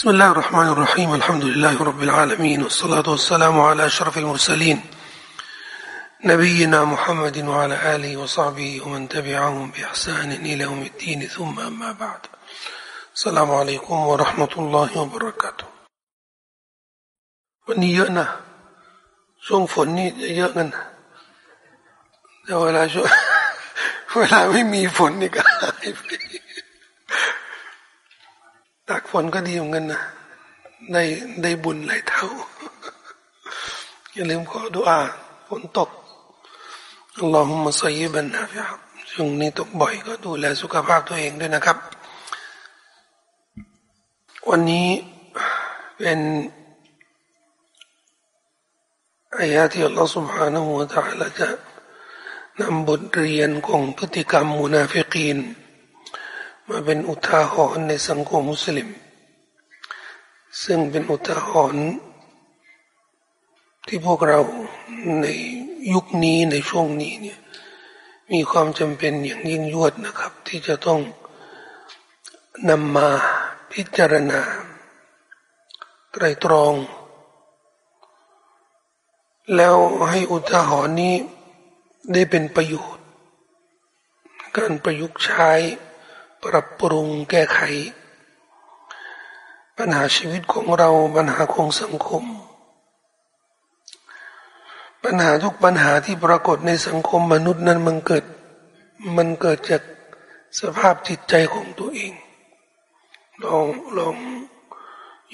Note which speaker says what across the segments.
Speaker 1: بسم الله الرحمن الرحيم الحمد لله رب العالمين والصلاة والسلام على أشرف المرسلين نبينا محمد وعلى آله وصحبه ومن تبعهم بإحسان إلى يوم الدين ثم أما بعد السلام عليكم ورحمة الله وبركاته วันนี้เยอะนะช่วงฝนนี่เยอะกันนะแต่เวลาช่วงเวลาไม่มีฝนนี่ก็หายไป ตากฝนก็ดีเหมือนกันนะได้ได้บุญหลายเท่า อย่าลืมขอดุอาฝนตกอัลลอฮุมะซัยบันนะฟิอับช่วงนี้ตกบ่อยก็ดูแลสุขภาพตัวเองด้วยนะครับ วันนี้เป็นอายะที่อัลลอฮฺ سبحانه และ تعالى จะนำบทเรียนของพฤติกรรมมุนาฟิกีน มาเป็นอุทาหรณ์ในสังคมมุสลิม ซึ่งเป็นอุทาหรณ์ที่พวกเราในยุคนี้ในช่วงนี้เนี่ยมีความจำเป็นอย่างยิ่งยวดนะครับ ที่จะต้องนำมาพิจารณาไตรตรอง แล้วให้อุทาหรณ์นี้ได้เป็นประโยชน์ การประยุกต์ใช้ ปรับปรุงแก้ไข ปัญหาชีวิตของเราปัญหาของสังคม ปัญหาทุกปัญหาที่ปรากฏในสังคมมนุษย์นั้นมันเกิด มันเกิดจากสภาพจิตใจของตัวเอง ลองลอง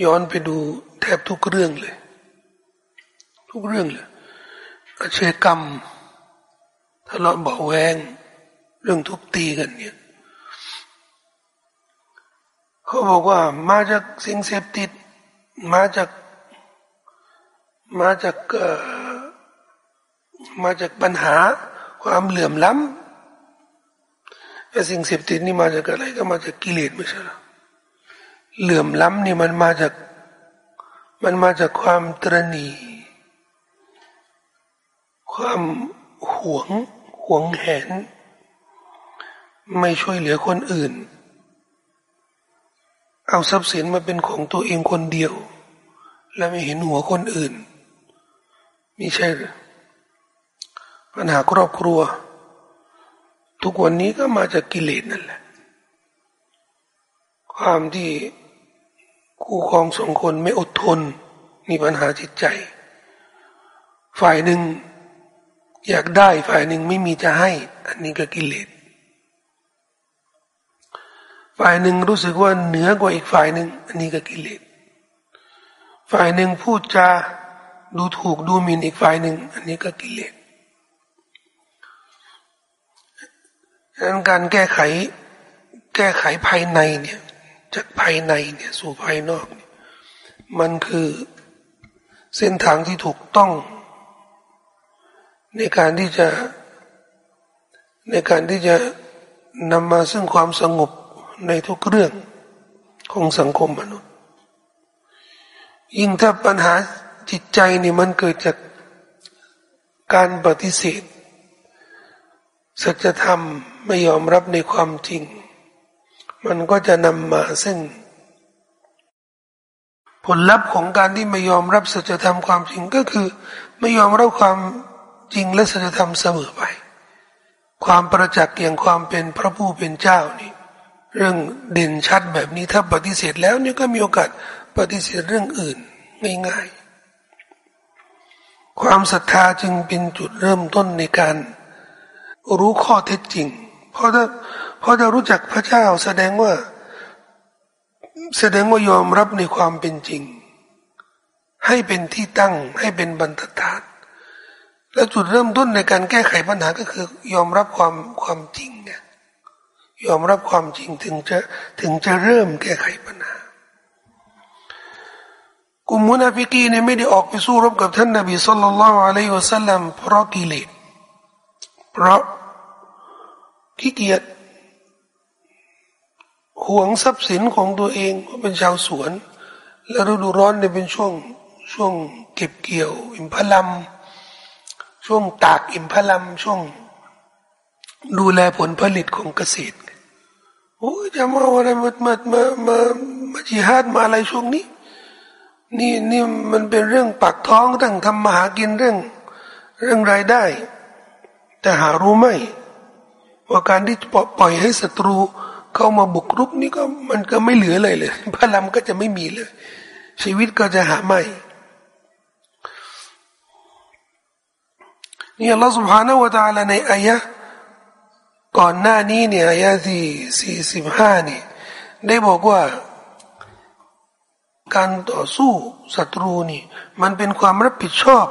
Speaker 1: ย้อนไปดูแทบทุกเรื่องเลย ทุกเรื่องเลยอาชญากรรมทะเลาะเบาแวงเรื่องทุบตีกันเนี่ย เขาบอกว่ามาจากสิ่งเสพติด มาจากมาจากมาจากปัญหาความเหลื่อมล้ำแต่สิ่งเสพติดนี่มาจากอะไรก็มาจากกิเลสไม่ใช่หรอเหลื่อมล้ำนี่มันมาจากมันมาจากความตรณีความหวงหวงแหน ไม่ช่วยเหลือคนอื่น เอาทรัพย์สินมาเป็นของตัวเองคนเดียว และไม่เห็นหัวคนอื่นไม่ใช่หรือปัญหาครอบครัว ทุกวันนี้ก็มาจากกิเลสนั่นแหละ ความที่คู่ครองสองคนไม่อดทนมีปัญหาจิตใจ ฝ่ายหนึ่งอยากได้ฝ่ายหนึ่งไม่มีจะให้ อันนี้ก็กิเลส ฝ่ายหนึ่งรู้สึกว่าเหนือกว่าอีกฝ่ายหนึ่งอันนี้ก็กิเลสฝ่ายหนึ่งพูดจาดูถูกดูหมิ่นอีกฝ่ายหนึ่งอันนี้ก็กิเลสดังนั้นการแก้ไขแก้ไขภายในเนี่ยจากภายในเนี่ยสู่ภายนอกเนี่ยมันคือเส้นทางที่ถูกต้อง ในการที่จะในการที่จะนำมาซึ่งความสงบ ในทุกเรื่องของสังคมมนุษย์ ยิ่งถ้าปัญหาจิตใจนี่มันเกิดจากการปฏิเสธสัจธรรมไม่ยอมรับในความจริง มันก็จะนำมาซึ่ง ผลลัพธ์ของการที่ไม่ยอมรับสัจธรรมความจริงก็คือ ไม่ยอมรับความจริงและสัจธรรมเสมอไป ความประจักษ์อย่างความเป็นพระผู้เป็นเจ้านี่ เรื่องเด่นชัดแบบนี้ถ้าปฏิเสธแล้วนี่ก็มีโอกาสปฏิเสธเรื่องอื่นง่ายๆ ความศรัทธาจึงเป็นจุดเริ่มต้นในการรู้ข้อเท็จจริง เพราะถ้าเพราะถ้ารู้จักพระเจ้าแสดงว่า แสดงว่ายอมรับในความเป็นจริง ให้เป็นที่ตั้งให้เป็นบรรทัดฐานแล้วจุดเริ่มต้นในการแก้ไขปัญหาก็คือยอมรับความความจริงไงย ยอมรับความจริงถึงจะถึงจะเริ่มแก้ไขปัญหากลุ่มมุนาฟิกีนเนี่ยไม่ได้ออกไปสู้รบกับท่านนบี صلى الله عليه وسلم เพราะกิเลสเพราะขี้เกียจห่วงทรัพย์สินของตัวเองเป็นชาวสวน และฤดูร้อนเนี่ยเป็นช่วงช่วงเก็บเกี่ยว อินทผลัม ช่วงตากอินทผลัมช่วง ดูแลผลผลิตของเกษตรโอ้ยจะมาอะไรมามามามา มาจิฮาดมาอะไรช่วงนี้ นี่นี่มันเป็นเรื่องปากท้องตั้งทำมาหากินเรื่อง เรื่องรายได้ แต่หารู้ไหมว่าการที่ปล่อยให้ศัตรู เข้ามาบุกรุกนี่ก็มันก็ไม่เหลือเลยเลยพลังก็จะไม่มีเลย ชีวิตก็จะหาไม่นี่อัลลอฮฺ سبحانه และ تعالى ในอายะ ก่อนหน้านี้เนี่ยอายะที่สี่สิบห้านี่ได้บอกว่า การต่อสู้ศัตรูนี่ มันเป็นความรับผิดชอบ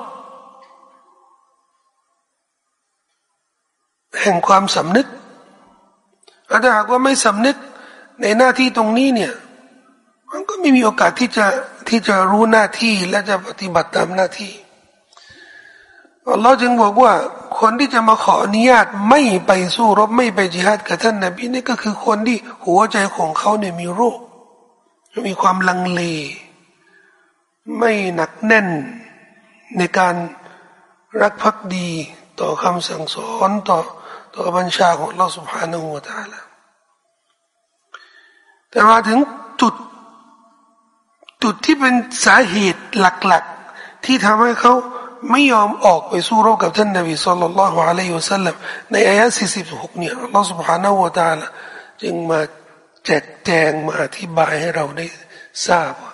Speaker 1: แห่งความสำนึกถ้าหากว่าไม่สำนึกในหน้าที่ตรงนี้เนี่ย มันก็ไม่มีโอกาสที่จะที่จะรู้หน้าที่และจะปฏิบัติตามหน้าที่อัลลอฮ์จึงบอกว่า คนที่จะมาขออนุญาตไม่ไปสู้รบไม่ไปจิฮาดกับท่านนบีนี่ก็คือคนที่หัวใจของเขาเนี่ยมีโรค มีความลังเล ไม่หนักแน่นในการรักภักดีต่อคำสั่งสอนต่อต่อบัญชาของเราสุภาณหัวตาละแต่มาถึงจุด จุดที่เป็นสาเหตุหลัก ๆ ที่ทำให้เขา ไม่ยอมออกไปสู้รบกับท่านนบีสุลต่านละฮ์อะลัยฮิวสัลลัมในอายะ46เนี่ยอัลลอฮฺ سبحانه และ تعالى จึงมาแจกแจงมาอธิบายให้เราได้ทราบว่า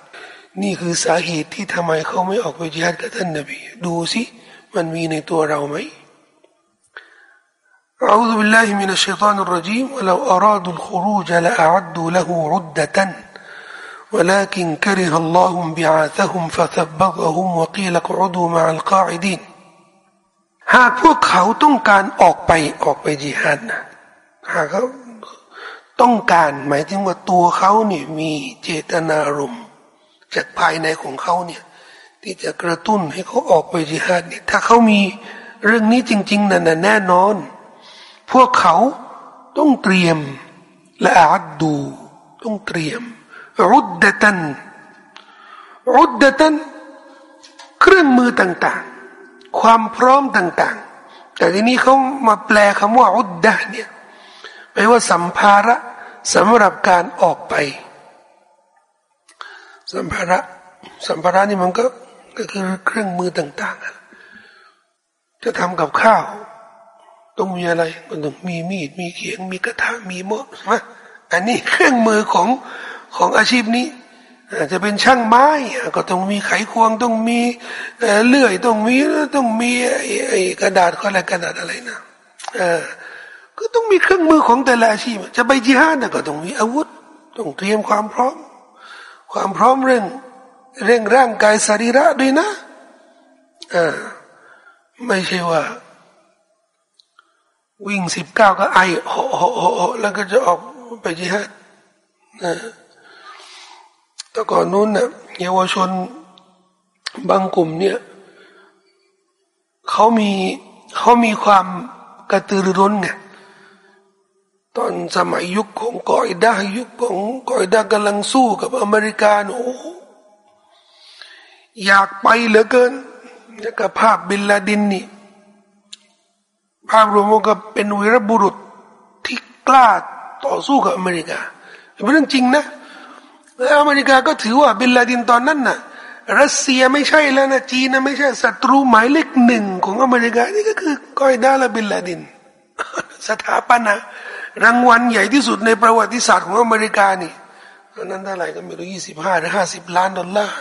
Speaker 1: นี่คือสาเหตุที่ทำไมเขาไม่ออกไปจิฮัดกับท่านนบีดูสิมันมีในตัวเราไหม أعوذ بالله من الشيطان الرجيم ولو أرادوا الخروج لأعدوا له عدة ولكن كره الله بعاثهم فثبطهم وقيل اقعدوا مع القاعدين หากพวกเขาต้องการออกไปออกไปจิฮัดนะหากเขาต้องการหมายถึงว่าตัวเขาเนี่ยมีเจตนารมณ์จากภายในของเขาเนี่ยที่จะกระตุ้นให้เขาออกไปจิฮัดเนี่ยถ้าเขามีเรื่องนี้จริงๆนั่นแน่นอน พวกเขาต้องเตรียมและอาจดูต้องเตรียม รุดดตันรุดดตันเครื่องมือต่างๆ ความพร้อมต่างๆ แต่ทีนี้เขามาแปลคำว่ารุดดะเนี่ยแปลว่าสัมภาระสำหรับการออกไป สัมภาระสัมภาระนี่มันก็ก็คือเครื่องมือต่างๆ จะทำกับข้าว ต้องมีอะไรก็ต้องมีมีดมีเขียงมีกระทะมีหม้อใช่ไหมอันนี้เครื่องมือของ ของอาชีพนี้จะเป็นช่างไม้ก็ต้องมีไขควงต้องมีเลื่อยต้องมีต้องมีไอ้กระดาษก็อะไรกระดาษอะไรนะก็ต้องมีเครื่องมือของแต่ละอาชีพ จะไปจิฮาดก็ต้องมีอาวุธ ต้องเตรียมความพร้อม ความพร้อมเรื่องเรื่องร่างกายสรีระด้วยนะอ่าไม่ใช่ว่า วิ่งสิบเก้าก็ไอโหโหโหแล้วก็จะออกไปจิฮาดนะ แต่ก่อนนู้นเนี่ยเยาวชนบางกลุ่มเนี่ยเขามีเขามีความกระตือรือร้นไงตอนสมัยยุคของกอยดายุคของกอยดากำลังสู้กับอเมริกาโอ้อยากไปเหลือเกินแล้วก็ภาพบินลาดินนี่ภาพรวมก็เป็นวีรบุรุษที่กล้าต่อสู้กับอเมริกาเป็นเรื่องจริงนะ แล้วอเมริกาก็ถือว่าบินลาดินตอนนั้นน่ะ รัสเซียไม่ใช่แล้วนะจีนนะไม่ใช่ศัตรูหมายเลขหนึ่งของอเมริกานี่ก็คือกอยดาและบินลาดิน สถาปนารางวัลใหญ่ที่สุดในประวัติศาสตร์ของอเมริกานี่ตอนนั้นเท่าไหร่ก็ไม่รู้ยี่สิบห้าหรือห้าสิบล้านดอลลาร์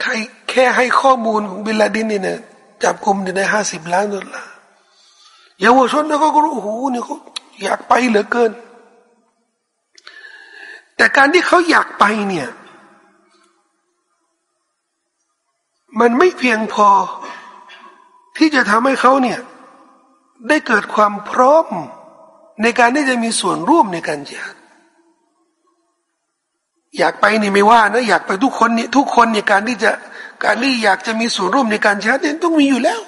Speaker 1: ใครแค่ให้ข้อมูลของบินลาดินนี่เนี่ยจับกลุ่มได้ห้าสิบล้านดอลลาร์เยาวชนเนี่ยก็รู้โอ้โหนี่เขาอยากไปเหลือเกิน แต่การที่เขาอยากไปเนี่ย มันไม่เพียงพอที่จะทำให้เขาเนี่ยได้เกิดความพร้อมในการที่จะมีส่วนร่วมในการจิฮัดอยากไปนี่ไม่ว่านะอยากไปทุกคนเนี่ยทุกคนเนี่ยการที่จะการที่อยากจะมีส่วนร่วมในการจิฮัดเนี่ยต้องมีอยู่แล้ว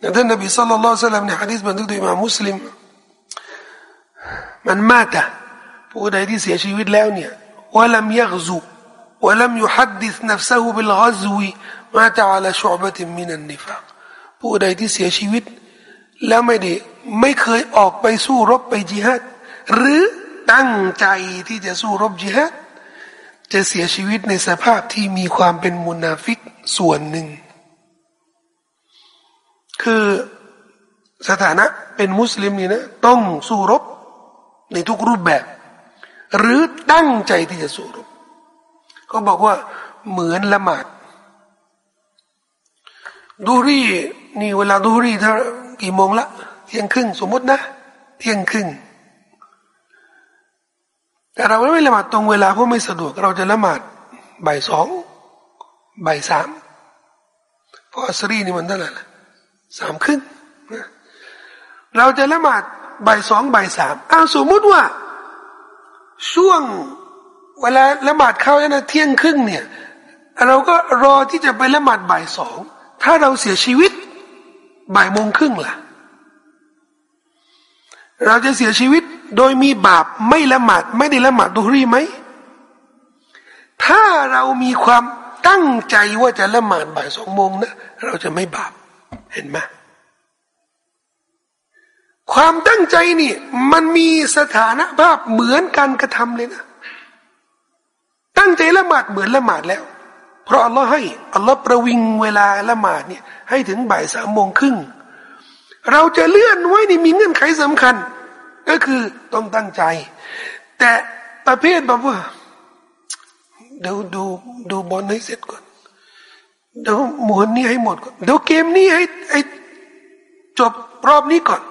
Speaker 1: อย่างท่านนบีสุลต่านละสัลลัมในฮะดีษบันทึกโดยมามุสลิมมันมาตะ ผู้ใดที่เสียชีวิตแล้วเนี่ยวลัมยักซุวลัมยุฮัดดิษนัฟซะฮุบิลกซวีมาตะอาลาชุบะติมินันนิฟากผู้ใดที่เสียชีวิต แล้วไม่ได้ไม่เคยออกไปสู้รบไปจิฮัดหรือตั้งใจที่จะสู้รบจิฮัดจะเสียชีวิตในสภาพที่มีความเป็นมุนาฟิกส่วนหนึ่ง คือสถานะเป็นมุสลิมนี่นะ ต้องสู้รบในทุกรูปแบบ หรือตั้งใจที่จะสู้รบเขาบอกว่าเหมือนละหมาดดูรี่นี่เวลาดูรี่ถ้ากี่โมงละเที่ยงครึ่งสมมตินะเที่ยงครึ่งแต่เราไม่ละหมาดตรงเวลาเพราะไม่สะดวก เราจะละหมาดบ่ายสองบ่ายสามเพราะอัสรีนี่มันเท่าไหร่ละสามครึ่งเราจะละหมาดบ่ายสองบ่ายสามอ้าวสมมุติว่า ช่วงเวลาละหมาดเข้าเนี่ยนะเที่ยงครึ่งเนี่ย เราก็รอที่จะไปละหมาดบ่ายสองถ้าเราเสียชีวิตบ่ายโมงครึ่งล่ะ เราจะเสียชีวิตโดยมีบาปไม่ละหมาดไม่ได้ละหมาดดุฮรีไหมถ้าเรามีความตั้งใจว่าจะละหมาดบ่ายสองโมงนะ เราจะไม่บาปเห็นไหม ความตั้งใจนี่ มันมีสถานภาพเหมือนการกระทำเลยนะ ตั้งใจละหมาดเหมือนละหมาดแล้ว เพราะอัลลอฮ์ให้อัลลอฮ์ประวิงเวลาละหมาดเนี่ย ให้ถึงบ่ายสามโมงครึ่งเราจะเลื่อนไว้นี่มีเงื่อนไขสำคัญ ก็คือต้องตั้งใจ แต่ประเภทแบบว่าดูดูดูบอลให้เสร็จก่อนเดูหมวนนี้ให้หมดก่อนเดูเกมนี้ให้ให้จบรอบนี้ก่อน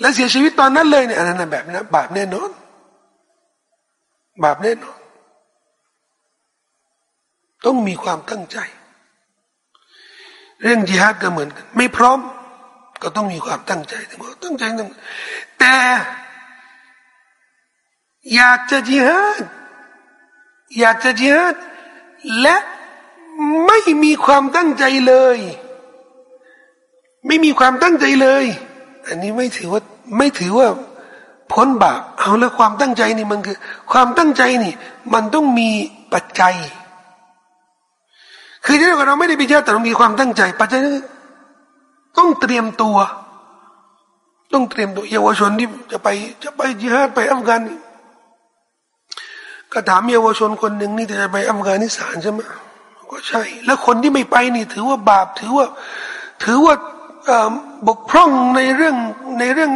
Speaker 1: แล้วเสียชีวิตตอนนั้นเลยเนี่ยอันนั้นแบบนั้นบาปแน่นอน บาปแน่นอน ต้องมีความตั้งใจ เรื่องจิฮาดก็เหมือนกัน ไม่พร้อม ก็ต้องมีความตั้งใจตั้งใจตั้งแต่อยากจะจิฮาดอยากจะจิฮาดและไม่มีความตั้งใจเลย ไม่มีความตั้งใจเลย อันนี้ไม่ถือว่าไม่ถือว่าพ้นบาปเอาแล้วความตั้งใจนี่มันคือ ความตั้งใจนี่ มันต้องมีปัจจัย คือที่เราไม่ได้ไปเจอแต่เรามีความตั้งใจ ปัจจัยต้องเตรียมตัว ต้องเตรียมตัวเยาวชนที่จะไปจะไปจิฮาดไปอัฟกานก็ถามเยาวชนคนหนึ่งนี่จะไปอัฟกานิสถานใช่ไหมก็ใช่ แล้วคนที่ไม่ไปนี่ ถือว่าบาปถือว่า ถือว่า บกพร่องในเรื่องในเรื่อง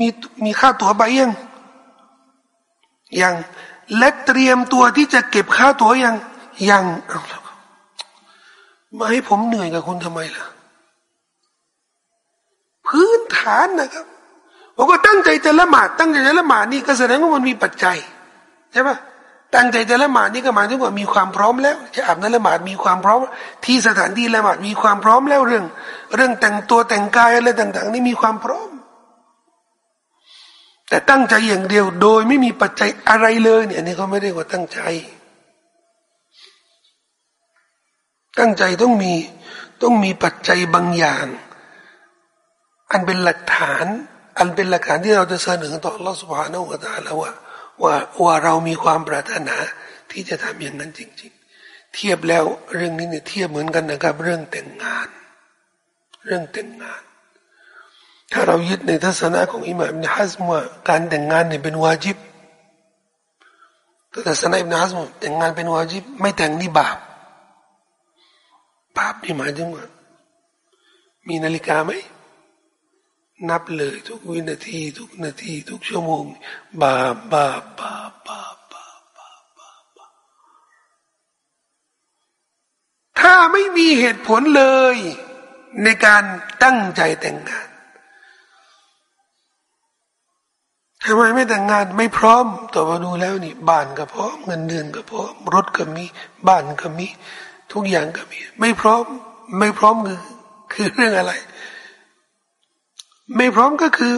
Speaker 1: มีมีค่าตั๋วไปยังยังและเตรียมตัวที่จะเก็บค่าตั๋วยังยังมาให้ผมเหนื่อยกับคุณทำไมล่ะ พื้นฐานนะครับผมก็ตั้งใจจะละหมาดตั้งใจจะละหมาดนี่ก็แสดงว่ามันมีปัจจัยใช่ปะ ตั้งใจจะละหมาดนี่ก็หมายถึงว่ามีความพร้อมแล้ว จะอาบน้ำละหมาดมีความพร้อม ที่สถานที่ละหมาดมีความพร้อมแล้วเรื่อง เรื่องแต่งตัวแต่งกายอะไรต่าง ๆ นี่มีความพร้อม แต่ตั้งใจอย่างเดียวโดยไม่มีปัจจัยอะไรเลยเนี่ยนนี้เขาไม่ได้ว่าตั้งใจ ตั้งใจต้องมีต้องมีปัจจัยบางอย่าง อันเป็นหลักฐาน อันเป็นหลักฐานที่เราจะเสนอต่อรัฐสภาโนกตาแล้วว่า ว่าว่าเรามีความปรารถนาที่จะทำอย่างนั้นจริง ๆ เทียบแล้วเรื่องนี้เนี่ยเทียบเหมือนกันนะครับ เรื่องแต่งงาน เรื่องแต่งงาน ถ้าเรายึดในทัศนะของอิหม่ามอิบนฮัสมว่าการแต่งงานเนี่ยเป็นวาจิบแต่ทัศนะอิบนฮัสมแต่งงานเป็นวาจิบไม่แต่งนี่บาปบาปนี่หมายถึงว่ามีนาฬิกาไหม นับเลยทุกวินาที ทุกนาที ทุกชั่วโมงบาปบาปบาปบาปบาปบาปบาปถ้าไม่มีเหตุผลเลย ในการตั้งใจแต่งงานทำไมไม่แต่งงานไม่พร้อมต่อมาดูแล้วนี่ บ้านก็พร้อมเงินเดือนก็พร้อมรถก็มีบ้านก็มี ทุกอย่างก็มี ไม่พร้อม ไม่พร้อมคือคือเรื่องอะไร ไม่พร้อมก็คือ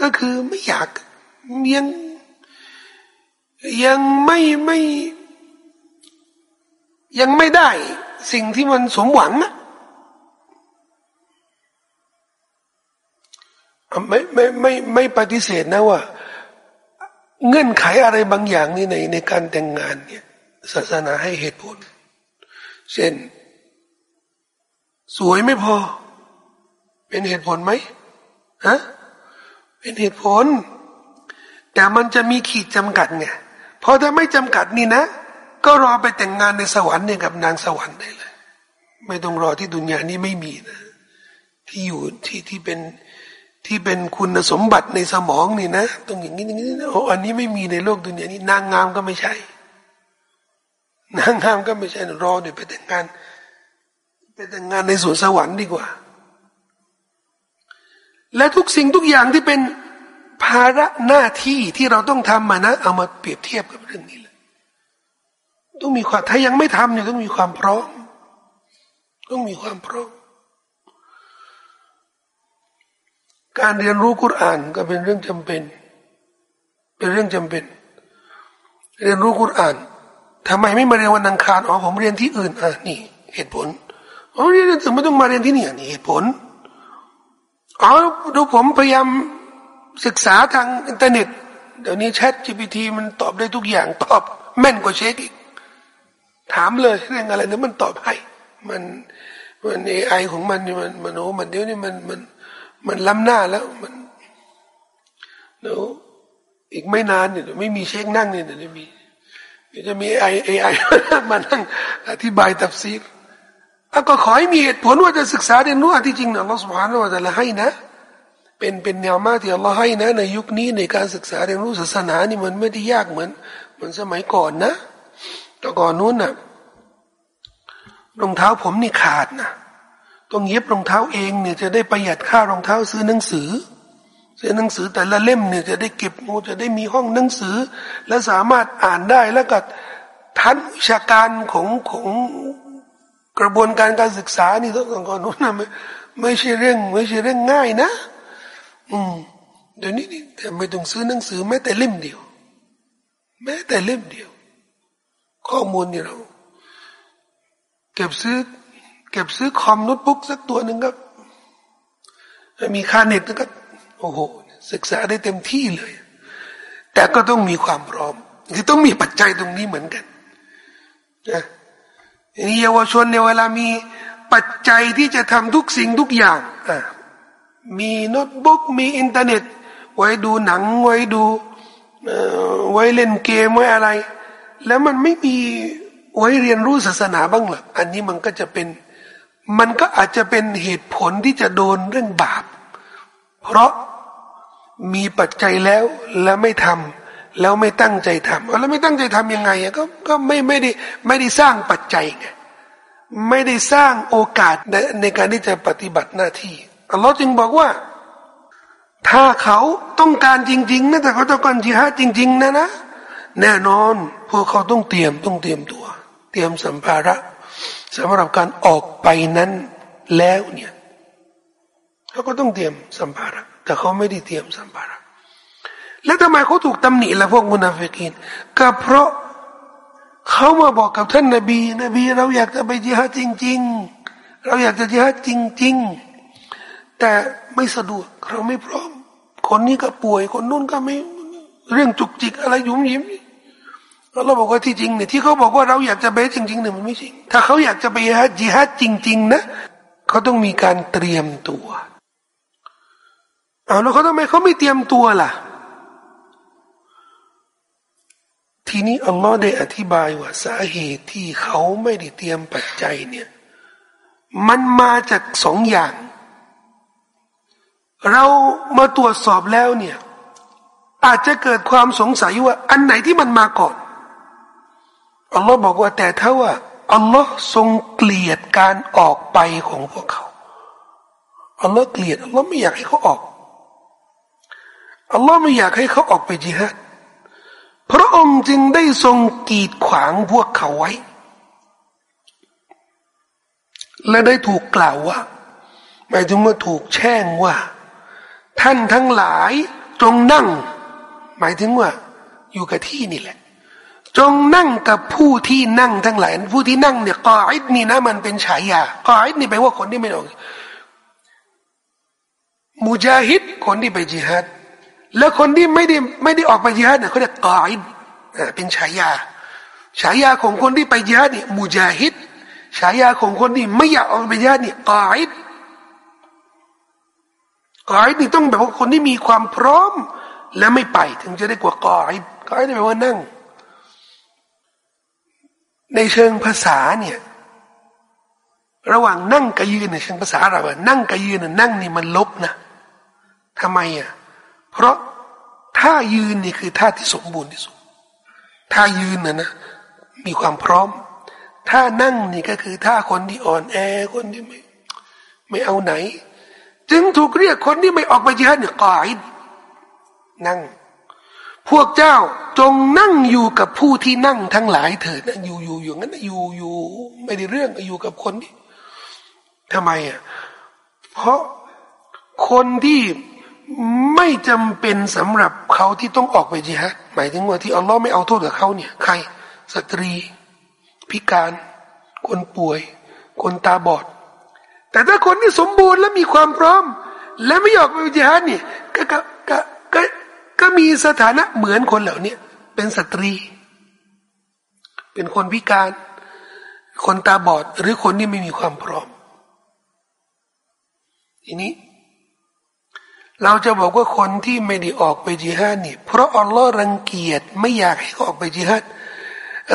Speaker 1: ก็คือไม่อยากยังยังไม่ไม่ ยังไม่ได้ สิ่งที่มันสมหวังนะไม่ไม่ไม่ไม่ปฏิเสธนะว่า เงื่อนไขอะไรบางอย่างนี่ในในการแต่งงานเนี่ย ศาสนาให้เหตุผล เช่น สวยไม่พอ เป็นเหตุผลไหม ฮะเป็นเหตุผล แต่มันจะมีขีดจำกัดไงพอถ้าไม่จำกัดนี่นะ ก็รอไปแต่งงานในสวรรค์เนี่ยกับนางสวรรค์ได้เลย ไม่ต้องรอที่ดุนยานี้ไม่มีนะ ที่อยู่ที่ที่เป็นที่เป็นคุณสมบัติในสมองนี่นะตรงอย่างนี้อย่างนี้โอ้อันนี้ไม่มีในโลกดุนยานี้นางงามก็ไม่ใช่ นางงามก็ไม่ใช่รอเดี๋ยวไปแต่งงานไปแต่งงานในสวนสวรรค์ดีกว่า และทุกสิ่งทุกอย่างที่เป็นภาระหน้าที่ที่เราต้องทำมานะ เอามาเปรียบเทียบกับเรื่องนี้เลยต้องมีความถ้ายังไม่ทำเนี่ยต้องมีความพร้อม ต้องมีความพร้อม การเรียนรู้กุรอานก็เป็นเรื่องจำเป็น เป็นเรื่องจำเป็น เรียนรู้กุรอานทำไมไม่มาเรียนวันอังคารอ๋อผมเรียนที่อื่นอะนี่ เหตุผลอ๋อเรียนถึงไม่ต้องมาเรียนที่นี่นี่เหตุผล อ๋อดูผมพยายามศึกษาทางอินเทอร์เน็ต เดี๋ยวนี้แชท GPT มันตอบได้ทุกอย่างตอบ แม่นกว่าเช็คอีก ถามเลยเรื่องอะไรเนี่ยมันตอบให้ มันมันเอไอของมันมันมันโอ้มันเดี๋ยวนี้มันมันมันล้ำหน้าแล้วมันเดี๋ยวอีกไม่นานเนี่ยไม่มีเช็คนั่งเนี่ยเดี๋ยวมีจะมีไอเอไอมานั่งอธิบายตับซีร ก็ขอให้มีเหตุผลว่าจะศึกษาเรียนรู้ที่จริงนะอัลลอฮฺสุบฮานาละจะละให้นะ เป็นเป็นแนวมาที่อัลลอฮ์ให้นะ ในยุคนี้ในการศึกษาเรียนรู้ศาสนานี่มันไม่ได้ยากเหมือนเหมือนสมัยก่อนนะแต่ก่อนนู้นนะ่ะรองเท้าผมนี่ขาดนะต้องเย็บรองเท้าเองเนี่ยจะได้ประหยัดค่ารองเท้าซื้อหนังสือซื้อหนังสือแต่ละเล่มเนี่ยจะได้เก็บงูจะได้มีห้องหนังสือ และสามารถอ่านได้แล้วก็ทันวิชาการของของ กระบวนการการศึกษานี่ต้องก่อนนู้นนะไม่ไม่ใช่เรื่องไม่ใช่เรื่องง่ายนะ อืมเดี๋ยวนี้นี่แต่ไม่ต้องซื้อหนังสือแม้แต่เล่มเดียว แม้แต่เล่มเดียว ข้อมูลนี่เรา เก็บซื้อ เก็บซื้อคอมโน้ตบุ๊กสักตัวหนึ่งก็มีค่าเน็ตก็โอ้โหศึกษาได้เต็มที่เลย แต่ก็ต้องมีความพร้อม คือต้องมีปัจจัยตรงนี้เหมือนกันนะ นี่เยาวชนในเวลามีปัจจัยที่จะทำทุกสิ่งทุกอย่างอะมีโน้ตบุ๊กมีอินเทอร์เน็ต ไว้ดูหนังไว้ดูไว้เล่นเกมไว้อะไร แล้วมันไม่มีไว้เรียนรู้ศาสนาบ้างหรออันนี้มันก็จะเป็น มันก็อาจจะเป็นเหตุผลที่จะโดนเรื่องบาป เพราะมีปัจจัยแล้วแล้วไม่ทำ แล้วไม่ตั้งใจทำแล้วไม่ตั้งใจทำยังไงก็ก็ไม่ไม่ได้ไม่ได้สร้างปัจจัยไงไม่ได้สร้างโอกาสในในการที่จะปฏิบัติหน้าที่อัลลอฮ์จึงบอกว่า ถ้าเขาต้องการจริง ๆนะแต่เขาต้องการจิฮาดจริง ๆ นะนะ แน่นอนพวกเขาต้องเตรียมต้องเตรียมตัว เตรียมสัมภาระสำหรับการออกไปนั้นแล้วเนี่ยเขาก็ต้องเตรียมสัมภาระ แต่เขาไม่ได้เตรียมสัมภาระ แล้วทำไมเขาถูกตำหนิละพวกมุนาฟิกินก็เพราะเขามาบอกกับท่านนบี นบี เราอยากจะไปจิฮาดจริง ๆ เราอยากจะจิฮาดจริง ๆ แต่ไม่สะดวกเราไม่พร้อม คนนี้ก็ป่วย คนนู้นก็ไม่เรื่องจุกจิกอะไรยุ่มยิ้มแล้วเราบอกว่าที่จริงเนี่ยที่เขาบอกว่าเราอยากจะไปจริงๆเนี่ยมันไม่จริง ถ้าเขาอยากจะไปฮัจจิฮัจจริง ๆ นะเขาต้องมีการเตรียมตัวเอาแล้วเขาทำไมเขาไม่เตรียมตัวล่ะ ทีนี้อัลลอฮ์ได้อธิบายว่าสาเหตุที่เขาไม่ได้เตรียมปัจจัยเนี่ย มันมาจากสองอย่าง เรามาตรวจสอบแล้วเนี่ย อาจจะเกิดความสงสัยว่า อันไหนที่มันมาก่อนอัลลอฮ์บอกว่าแต่ถ้าว่าอัลลอฮ์ทรงเกลียดการออกไปของพวกเขาอัลลอฮ์เกลียดอัลลอฮ์ไม่อยากให้เขาออกอัลลอฮ์ไม่อยากให้เขาออกไปจิฮัด พระองค์จึงได้ทรงกีดขวางพวกเขาไว้ และได้ถูกกล่าวว่าหมายถึงว่าถูกแช่งว่า ท่านทั้งหลายจงนั่ง หมายถึงว่า อยู่กับที่นี่แหละ จงนั่งกับผู้ที่นั่งทั้งหลาย ผู้ที่นั่งเนี่ยกออิดนี่นะมันเป็นฉายากออิดนี่แปลว่าคนที่ไม่ออกมุจาฮิดคนที่ไปจิฮัด แล้วคนที่ไม่ได้ไม่ได้ออกไปจิฮัดเนี่ยเขาเรียกกออิดเป็นฉายา ฉายาของคนที่ไปจิฮัดเนี่ยมุจาฮิดฉายาของคนที่ไม่อยากออกไปจิฮัดเนี่ยกออิดกออิดนี่ต้องแบบว่าคนที่มีความพร้อม และไม่ไปถึงจะได้กว่ากออิดกออิดแปลว่านั่ง ในเชิงภาษาเนี่ยระหว่างนั่งกับยืนในเชิงภาษาเราอะนั่งกับยืนน่ะนั่งนี่มันลบนะทำไมอะ เพราะท่ายืนนี่คือท่าที่สมบูรณ์ที่สุดท่ายืนนะนะมีความพร้อมท่านั่งนี่ก็คือท่าคนที่อ่อนแอคนที่ไม่ไม่เอาไหน จึงถูกเรียกคนที่ไม่ออกไปจิฮัดเนี่ยกอดนั่ง พวกเจ้าจงนั่งอยู่กับผู้ที่นั่งทั้งหลายเถิดนะอยู่อยู่อยู่งั้นอยู่อยู่ไม่ได้เรื่องอยู่กับคนที่ทำไมอะเพราะคนที่ ไม่จำเป็นสำหรับเขาที่ต้องออกไปจิฮัดหมายถึงว่าที่อัลลอฮ์ไม่เอาโทษกับเขาเนี่ยใครสตรี พิการ คนป่วย คนตาบอด แต่ถ้าคนที่สมบูรณ์และมีความพร้อม และไม่ออกไปจิฮัดเนี่ยก็ก็ก็ก็ก็มีสถานะเหมือนคนเหล่านี้เป็นสตรี เป็นคนพิการ คนตาบอด หรือคนที่ไม่มีความพร้อมทีนี้ เราจะบอกว่าคนที่ไม่ได้ออกไปจิฮัดนี่ เพราะอัลลอฮ์รังเกียจไม่อยากให้เขาออกไปจิฮัด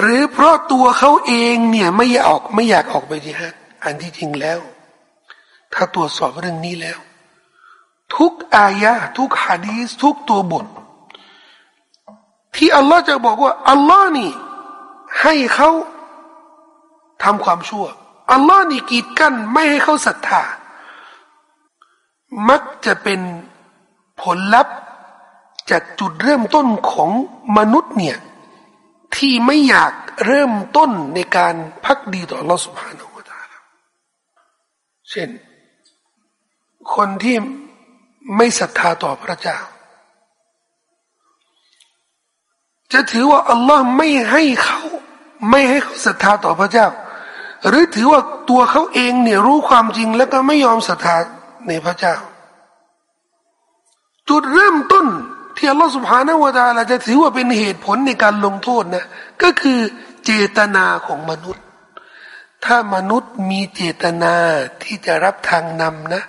Speaker 1: หรือเพราะตัวเขาเองเนี่ยไม่อยากออกไม่อยากออกไปจิฮัดอันที่จริงแล้ว ถ้าตรวจสอบเรื่องนี้แล้ว ทุกอายะทุกฮะดีสทุกตัวบท ที่อัลลอฮ์จะบอกว่าอัลลอฮ์นี่ ให้เขาทำความชั่วอัลลอฮ์นี่กีดกั้นไม่ให้เขาศรัทธามักจะเป็น ผลลัพธ์จากจุดเริ่มต้นของมนุษย์เนี่ย ที่ไม่อยากเริ่มต้นในการพักดีต่อลอสุภาโนวตาเช่น คนที่ไม่ศรัทธาต่อพระเจ้า จะถือว่าอัลลอฮ์ไม่ให้เขา ไม่ให้เขาศรัทธาต่อพระเจ้า หรือถือว่าตัวเขาเองเนี่ยรู้ความจริงแล้วก็ไม่ยอมศรัทธาในพระเจ้า จุดเริ่มต้นที่อัลลอฮฺสุบฮานาวะตาลาจะถือว่าเป็นเหตุผลในการลงโทษนะก็คือเจตนาของมนุษย์ ถ้ามนุษย์มีเจตนาที่จะรับทางนำนะ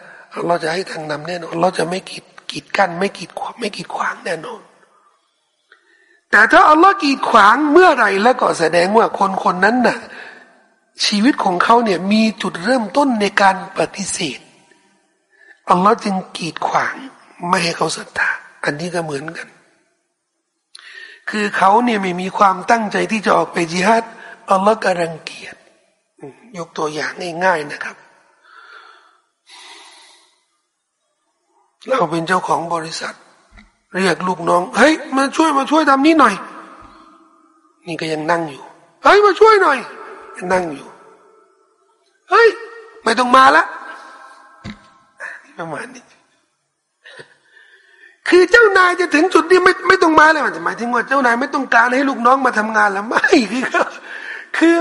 Speaker 1: เราจะให้ทางนำแน่นอนเราจะไม่กีดกีดกั้นไม่กีดขวางไม่กีดขวางแน่นอน แต่ถ้าอัลลอฮ์กีดขวางเมื่อไรแล้วก็แสดงว่าคนคนนั้นน่ะชีวิตของเขาเนี่ยมีจุดเริ่มต้นในการปฏิเสธอัลลอฮ์จึงกีดขวาง ไม่ให้เขาศรัทธา อันนี้ก็เหมือนกัน คือเขาเนี่ยไม่มีความตั้งใจที่จะออกไปจิฮัดอัลลอฮ์กรังเกียจยกตัวอย่างง่ายๆนะครับ เราเป็นเจ้าของบริษัท เรียกลูกน้อง เฮ้ย มาช่วยมาช่วยทำนี้หน่อย นี่ก็ยังนั่งอยู่ เฮ้ย มาช่วยหน่อยนั่งอยู่ เฮ้ย ไม่ต้องมาละประมาณนี้ คือเจ้านายจะถึงจุดที่ไม่ไม่ต้องมาแล้วมันจะหมายถึงว่าเจ้านายไม่ต้องการให้ลูกน้องมาทำงานแล้วไม่คือคือ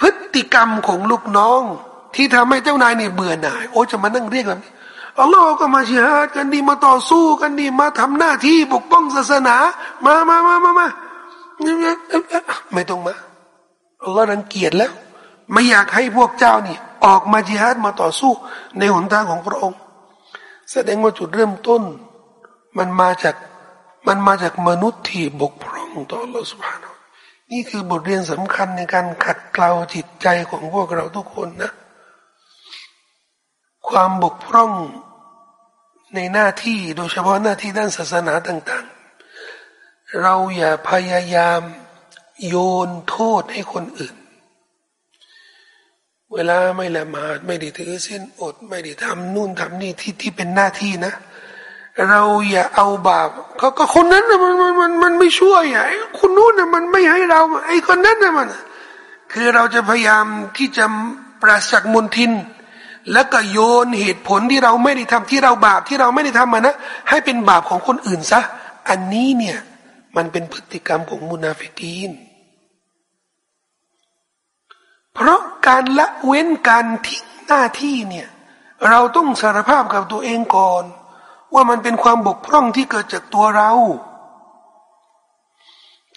Speaker 1: พฤติกรรมของลูกน้อง ที่ทำให้เจ้านายเนี่ยเบื่อหน่าย โอ้จะมานั่งเรียกแบบนี้อัลลอฮ์ก็มาเชียร์กันดีมาต่อสู้กันดีมาทำหน้าที่ปกป้องศาสนา มามามามามาไม่ต้องมาอัลลอฮ์รังเกียจแล้ว ไม่อยากให้พวกเจ้านี่ ออกมาจิฮัดมาต่อสู้ในหนทางของพระองค์ แสดงว่าจุดเริ่มต้น มันมาจากมันมาจากมนุษย์ที่บกพร่องต่อเราสุภาพนี่คือบทเรียนสำคัญในการขัดเกลาจิตใจของพวกเราทุกคนนะ ความบกพร่องในหน้าที่โดยเฉพาะหน้าที่ด้านศาสนาต่างๆ เราอย่าพยายามโยนโทษให้คนอื่น เวลาไม่ละหมาดไม่ได้ถือเส้นอด ไม่ได้ทำนู่นทำนี่ที่ที่เป็นหน้าที่นะ เราอย่าเอาบาปก็ก็คนนั้นนะมันมันมันมันไม่ช่วยอะไอ้คนนู้นน่ะมันไม่ให้เรา ไอ้คนนั้นน่ะมันคือเราจะพยายามที่จะปราศจากมลทิน แล้วก็โยนเหตุผลที่เราไม่ได้ทำที่เราบาปที่เราไม่ได้ทำมานะให้เป็นบาปของคนอื่นซะอันนี้เนี่ยมันเป็นพฤติกรรมของมุนาฟิกีน เพราะการละเว้นการทิ้งหน้าที่เนี่ย เราต้องสารภาพกับตัวเองก่อน ว่ามันเป็นความบกพร่องที่เกิดจากตัวเรา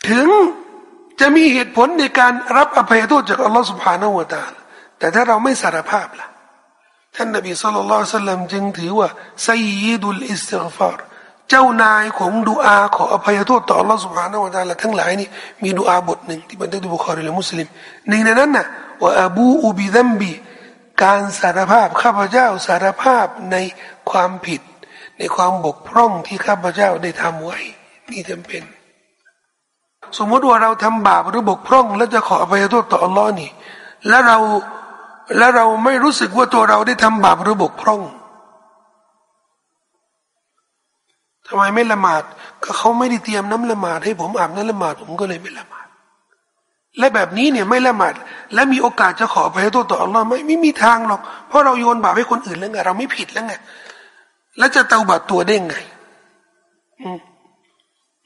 Speaker 1: ถึงจะมีเหตุผลในการรับอภัยโทษจากอัลลอฮฺสุบฮานาวะตาลแต่ถ้าเราไม่สารภาพล่ะ ท่านนบีสุลต่านสัลลัมจึงถือว่าไซยิดุลอิสติฟารเจ้านายของดูอาขออภัยโทษต่ออัลลอฮฺสุบฮานาวะตาละทั้งหลายนี่มีดูอาบทหนึ่งที่บันทึกในบุคอรีและมุสลิมหนึ่งในนั้นน่ะว่าอบูอุบิดัมบีการสารภาพข้าพเจ้าสารภาพในความผิด ในความบกพร่องที่ข้าพเจ้าได้ทำไว้ นี่จำเป็น สมมติว่าเราทำบาปหรือบกพร่อง แล้วจะขออภัยโทษต่ออัลลอฮ์นี่ แล้วเราแล้วเราไม่รู้สึกว่าตัวเราได้ทำบาปหรือบกพร่องทำไมไม่ละหมาด ก็เขาไม่ได้เตรียมน้ำละหมาดให้ผมอาบน้ำละหมาดผมก็เลยไม่ละหมาด และแบบนี้เนี่ยไม่ละหมาด และมีโอกาสจะขออภัยโทษต่ออัลลอฮ์ไม่ไม่มีทางหรอก เพราะเราโยนบาปให้คนอื่นแล้วไงเราไม่ผิดแล้วไง แล้วจะเตาบาดตัวได้ไงอืม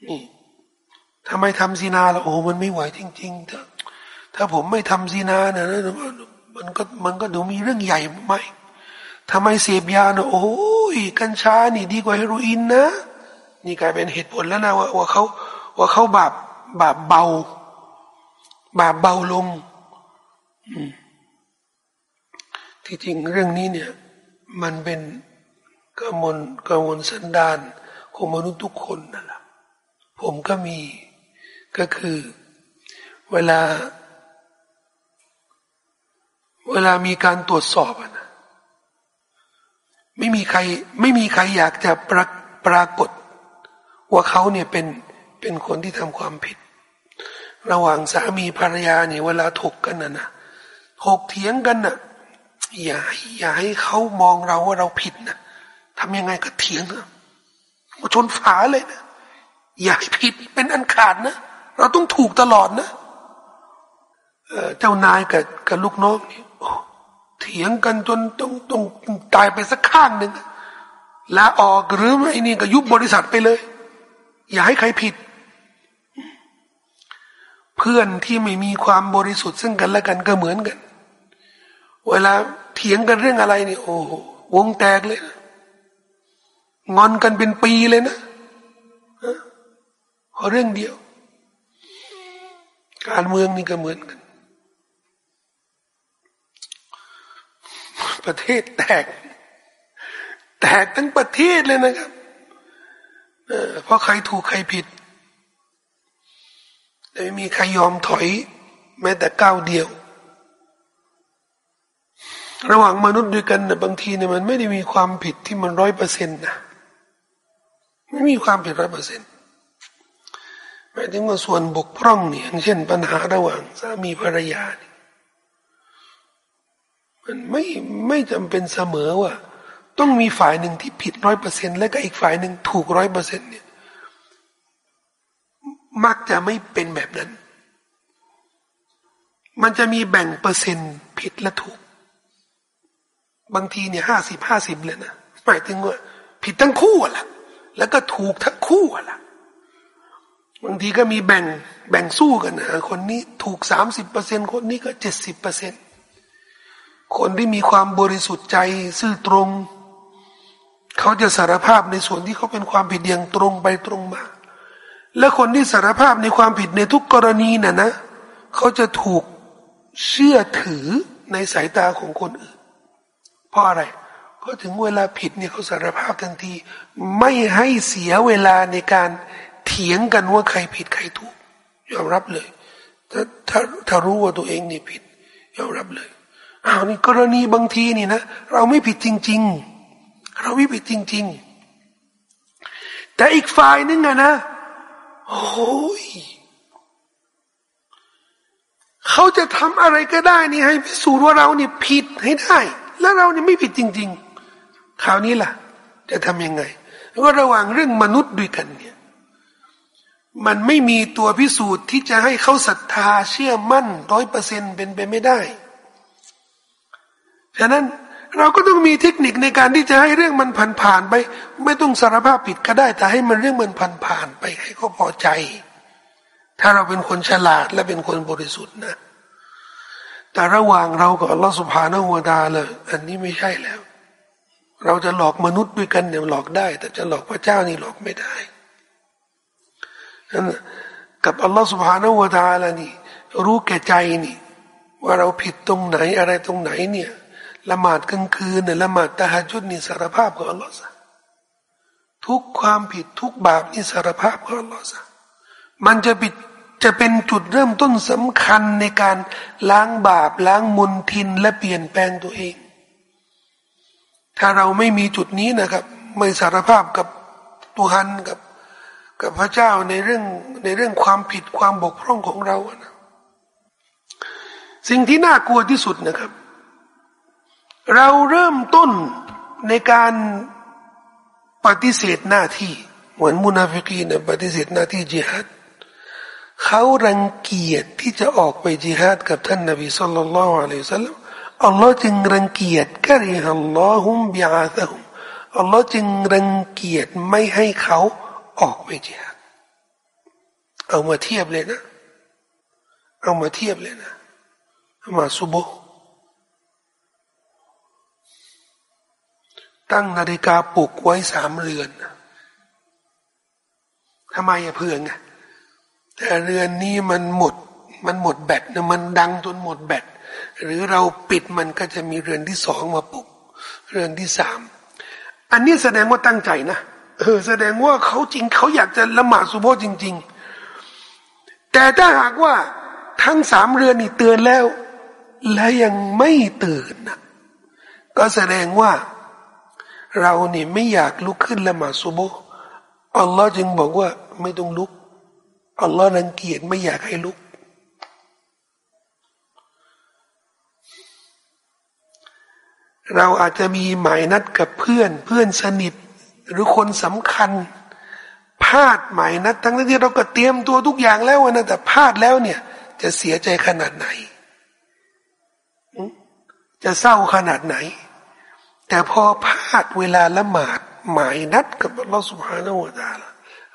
Speaker 1: นี่ทำไมทำซีนาละโอ้มันไม่ไหวจริงๆถ้าถ้าผมไม่ทำซีนาเนี่ยมันก็มันก็ดูมีเรื่องใหญ่ไหมทำไมเสพยาเนะโอ้ยกัญชานี่ดีกว่าเฮโรอีนนะ นี่กลายเป็นเหตุผลแล้วนะว่าว่าเขาว่าเขาบาปบาปเบา บาปเบาลงที่จริงเรื่องนี้เนี่ย มันเป็น กมลกมลสันดานของมนุษย์ทุกคนนั่นแหละผมก็มีก็คือ เวลา เวลามีการตรวจสอบนะไม่มีใครไม่มีใครอยากจะปรปรากฏ ว่าเขาเนี่ยเป็นเป็นคนที่ทำความผิด ระหว่างสามีภรรยาเนี่ยเวลาถกกันนะนะถกเถียงกันนะ่ะอย่าอย่าให้เขามองเราว่าเราผิดนะ ทำยังไงก็เถียงนะมาชนฝาเลยนะอย่าให้ผิดเป็นอันขาดนะ เราต้องถูกตลอดนะเจ้านายกับกับลูกน้องนี่เถียงกันจนต้องต้องตายไปสักข้างหนึ่งลาออกหรือไม่นี่ก็ยุบบริษัทไปเลย อย่าให้ใครผิด เพื่อนที่ไม่มีความบริสุทธิ์ซึ่งกันและกันก็เหมือนกัน เวลาเถียงกันเรื่องอะไรนี่โอ้วงแตกเลยนะ งอนกันเป็นปีเลยนะเพราะเรื่องเดียว การเมืองนี่ก็เหมือนกัน ประเทศแตก แตกทั้งประเทศเลยนะครับเพราะใครถูกใครผิดไม่มีใครยอมถอย แม้แต่ก้าวเดียว ระหว่างมนุษย์ด้วยกันนะบางทีเนี่ยมันไม่ได้มีความผิดที่มันร้อยเปอร์เซ็นต์นะ ไม่มีความผิดร้อยเปอร์เซ็นต์หมายถึงว่าส่วนบกพร่องเนี่ยเช่นปัญหาระหว่างสามีภรรยาเนี่ยมันไม่ไม่จำเป็นเสมอว่า ต้องมีฝ่ายหนึ่งที่ผิดร้อยเปอร์เซ็นแล้วก็อีกฝ่ายหนึ่งถูกร้อยเปอร์เซ็นเนี่ยมักจะไม่เป็นแบบนั้น มันจะมีแบ่งเปอร์เซ็นต์ผิดและถูก บางทีเนี่ยห้าสิบห้าสิบเลยนะหมายถึงว่า ผิดทั้งคู่อะ แล้วก็ถูกทั้งคู่อะบางทีก็มีแบ่งแบ่งสู้กันนะคนนี้ถูกสามสิบเปอร์เซ็นคนนี้ก็เจ็ดสิบเปอร์เซ็นต์คนที่มีความบริสุทธิ์ใจซื่อตรง เขาจะสารภาพในส่วนที่เขาเป็นความผิดอย่างตรงไปตรงมา และคนที่สารภาพในความผิดในทุกกรณีน่ะนะ เขาจะถูกเชื่อถือในสายตาของคนอื่น เพราะอะไรเพราถึงเวลาผิดเนี่ยเขาสารภาพทันที ไม่ให้เสียเวลาในการเถียงกันว่าใครผิดใครถูกยอมรับเลย ถ้าถ้าถ้ารู้ว่าตัวเองนี่ผิดยอมรับเลยอ้าวนี่กรณีบางทีนี่นะเราไม่ผิดจริง ๆ เราไม่ผิดจริง ๆ แต่อีกฝ่ายนึงอะนะโอ้ยเขาจะทำอะไรก็ได้นี่ให้พิสูจน์ว่าเราเนี่ยผิดให้ได้ แล้วเราเนี่ยไม่ผิดจริง ๆ คราวนี้ล่ะ จะทำยังไงว่าระหว่างเรื่องมนุษย์ด้วยกันเนี่ย มันไม่มีตัวพิสูจน์ที่จะให้เขาศรัทธาเชื่อมั่นร้อยเปอร์เซ็นเป็นไปไม่ได้ฉะนั้นเราก็ต้องมีเทคนิคในการที่จะให้เรื่องมันผ่านผ่านไป ไม่ต้องสารภาพผิดก็ได้ แต่ให้มันเรื่องมันผ่านผ่านไปให้เขาพอใจ ถ้าเราเป็นคนฉลาดและเป็นคนบริสุทธิ์นะ แต่ระหว่างเรากับอัลลอฮฺสุบฮานาหัวดาเลยอันนี้ไม่ใช่แล้ว เราจะหลอกมนุษย์ด้วยกันเนี่ยหลอกได้ แต่จะหลอกพระเจ้านี่หลอกไม่ได้นั้นกับอัลลอฮฺสุบฮานาหัวดาละนี่ รู้แก่ใจนี่ ว่าเราผิดตรงไหนอะไรตรงไหนเนี่ยละหมาดกลางคืนเนี่ยละหมาดตะฮัจุดนี่สารภาพกับอัลลอฮ์ทุกความผิดทุกบาปนี่สารภาพกับอัลลอฮ์ซะมันจะปิดจะเป็นจุดเริ่มต้นสำคัญในการล้างบาปล้างมลทินและเปลี่ยนแปลงตัวเอง ถ้าเราไม่มีจุดนี้นะครับ ไม่สารภาพกับตัวฮันกับ กับพระเจ้าในเรื่องในเรื่องความผิดความบกพร่องของเรานะสิ่งที่น่ากลัวที่สุดนะครับ เราเริ่มต้นในการปฏิเสธหน้าที่ เหมือนมุนาฟิกีนะปฏิเสธหน้าที่จิฮัดเขารังเกียจที่จะออกไปจิฮัดกับท่านนบีสุลต่านละอัลลอฮฺสัลลัม อัลลอฮ์จึงรังเกียจกริฮัลลอฮุมบิอาซะฮุมอัลลอฮ์จึงรังเกียจไม่ให้เขาออกไปจิฮัดเอามาเทียบเลยนะ เอามาเทียบเลยนะมาสุโบตั้งนาฬิกาปลุกไว้สามเรือนทำไมอะเพื่องไงแต่เรือนนี้มันหมด มันหมดแบตนะมันดังจนหมดแบต หรือเราปิดมันก็จะมีเรือนที่สองมาปลุกเรือนที่สามอันนี้แสดงว่าตั้งใจนะเออแสดงว่าเขาจริงเขาอยากจะละหมาดสุโบจริง ๆ แต่ถ้าหากว่าทั้งสามเรือนนี่เตือนแล้ว และยังไม่ตื่นนะก็แสดงว่า เราเนี่ยไม่อยากลุกขึ้นละหมาดซุโบอัลลอฮ์จึงบอกว่าไม่ต้องลุกอัลลอฮ์รังเกียจไม่อยากให้ลุก เราอาจจะมีหมายนัดกับเพื่อน เพื่อนสนิท หรือคนสำคัญพลาดหมายนัดทั้งที่เราก็เตรียมตัวทุกอย่างแล้วนะแต่พลาดแล้วเนี่ย จะเสียใจขนาดไหน จะเศร้าขนาดไหน แต่พอพลาดเวลาละหมาดหมายนัดกับอัลลอฮฺสุบฮานาอูตา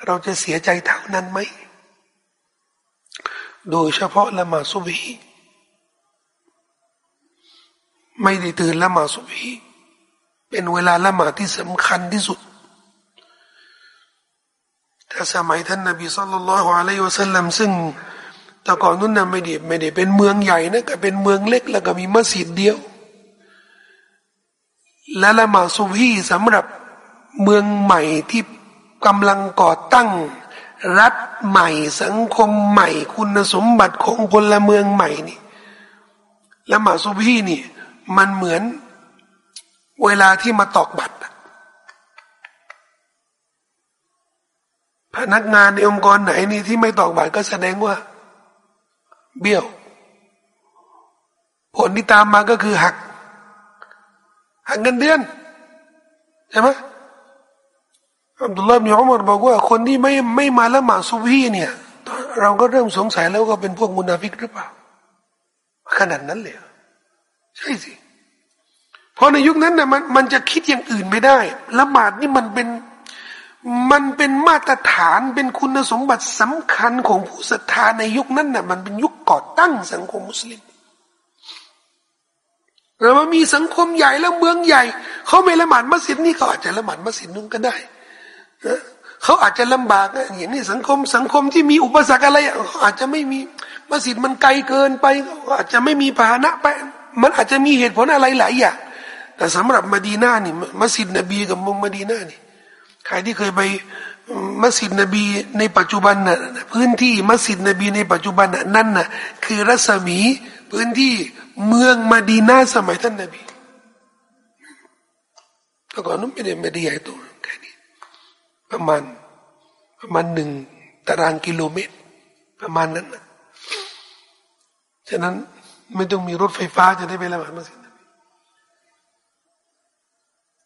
Speaker 1: เราจะเสียใจเท่านั้นไหม โดยเฉพาะละหมาดซุบฮี ไม่ได้ตื่นละหมาดซุบีเป็นเวลาละหมาดที่สำคัญที่สุดแต่สมัยท่านนบีสุลต่านละฮ์อะลัยวะสัลลัมซึ่งแต่ก่อนนู้นนะไม่ได้ไม่ได้เป็นเมืองใหญ่นะก็เป็นเมืองเล็กแล้วก็มีมัสยิดเดียว และละหมาดซุบฮีสำหรับเมืองใหม่ที่กำลังก่อตั้ง รัฐใหม่สังคมใหม่ คุณสมบัติของพลเมืองใหม่นี่ละหมาดซุบฮีนี่ มันเหมือนเวลาที่มาตอกบัตร พนักงานในองค์กรไหนนี่ที่ไม่ตอกบัตรก็แสดงว่า เบี้ยว ผลที่ตามมาก็คือหัก หักเงินเดือนใช่ไหมอับดุลลาห์มีอุมรบอกว่าคนที่ไม่ไม่มาละหมาดซุบฮีเนี่ย เราก็เริ่มสงสัยแล้วก็เป็นพวกมุนาฟิกหรือเปล่า ขนาดนั้นเลย ใช่สิเพราะในยุคนั้นน่ะมันมันจะคิดอย่างอื่นไม่ได้ละหมาดนี่มันเป็นมันเป็นมาตรฐานเป็นคุณสมบัติสำคัญของผู้ศรัทธาในยุคนั้นน่ะมันเป็นยุคก่อตั้งสังคมมุสลิมเรามามีสังคมใหญ่แล้วเมืองใหญ่เขาไม่ละหมาดมัสยิดนี่เขาอาจจะละหมาดมัสยิดนึงก็ได้เขาอาจจะลำบากอย่างนี้สังคมสังคมที่มีอุปสรรคอะไรเขาอาจจะไม่มีมัสยิดมันไกลเกินไปอาจจะไม่มีพาหนะไป มันอาจจะมีเหตุผลอะไรหลายอย่างแต่สำหรับมาดีนานี่มัสยิดนบีกับมุงมาดีนานี่ใครที่เคยไปมัสยิดนบีในปัจจุบันน่ะพื้นที่มัสยิดนบีในปัจจุบันน่ะนั่นน่ะคือรัศมีพื้นที่เมืองมาดีนาสมัยท่านนบีแต่ก่อนนั้นไม่ได้ไม่ได้ใหญ่โตแค่นี้ประมาณประมาณหนึ่งตารางกิโลเมตร ประมาณนั้นนะฉะนั้น ไม่ต้องมีรถไฟฟ้าจะได้ไปละหมาดมัสยิดนบี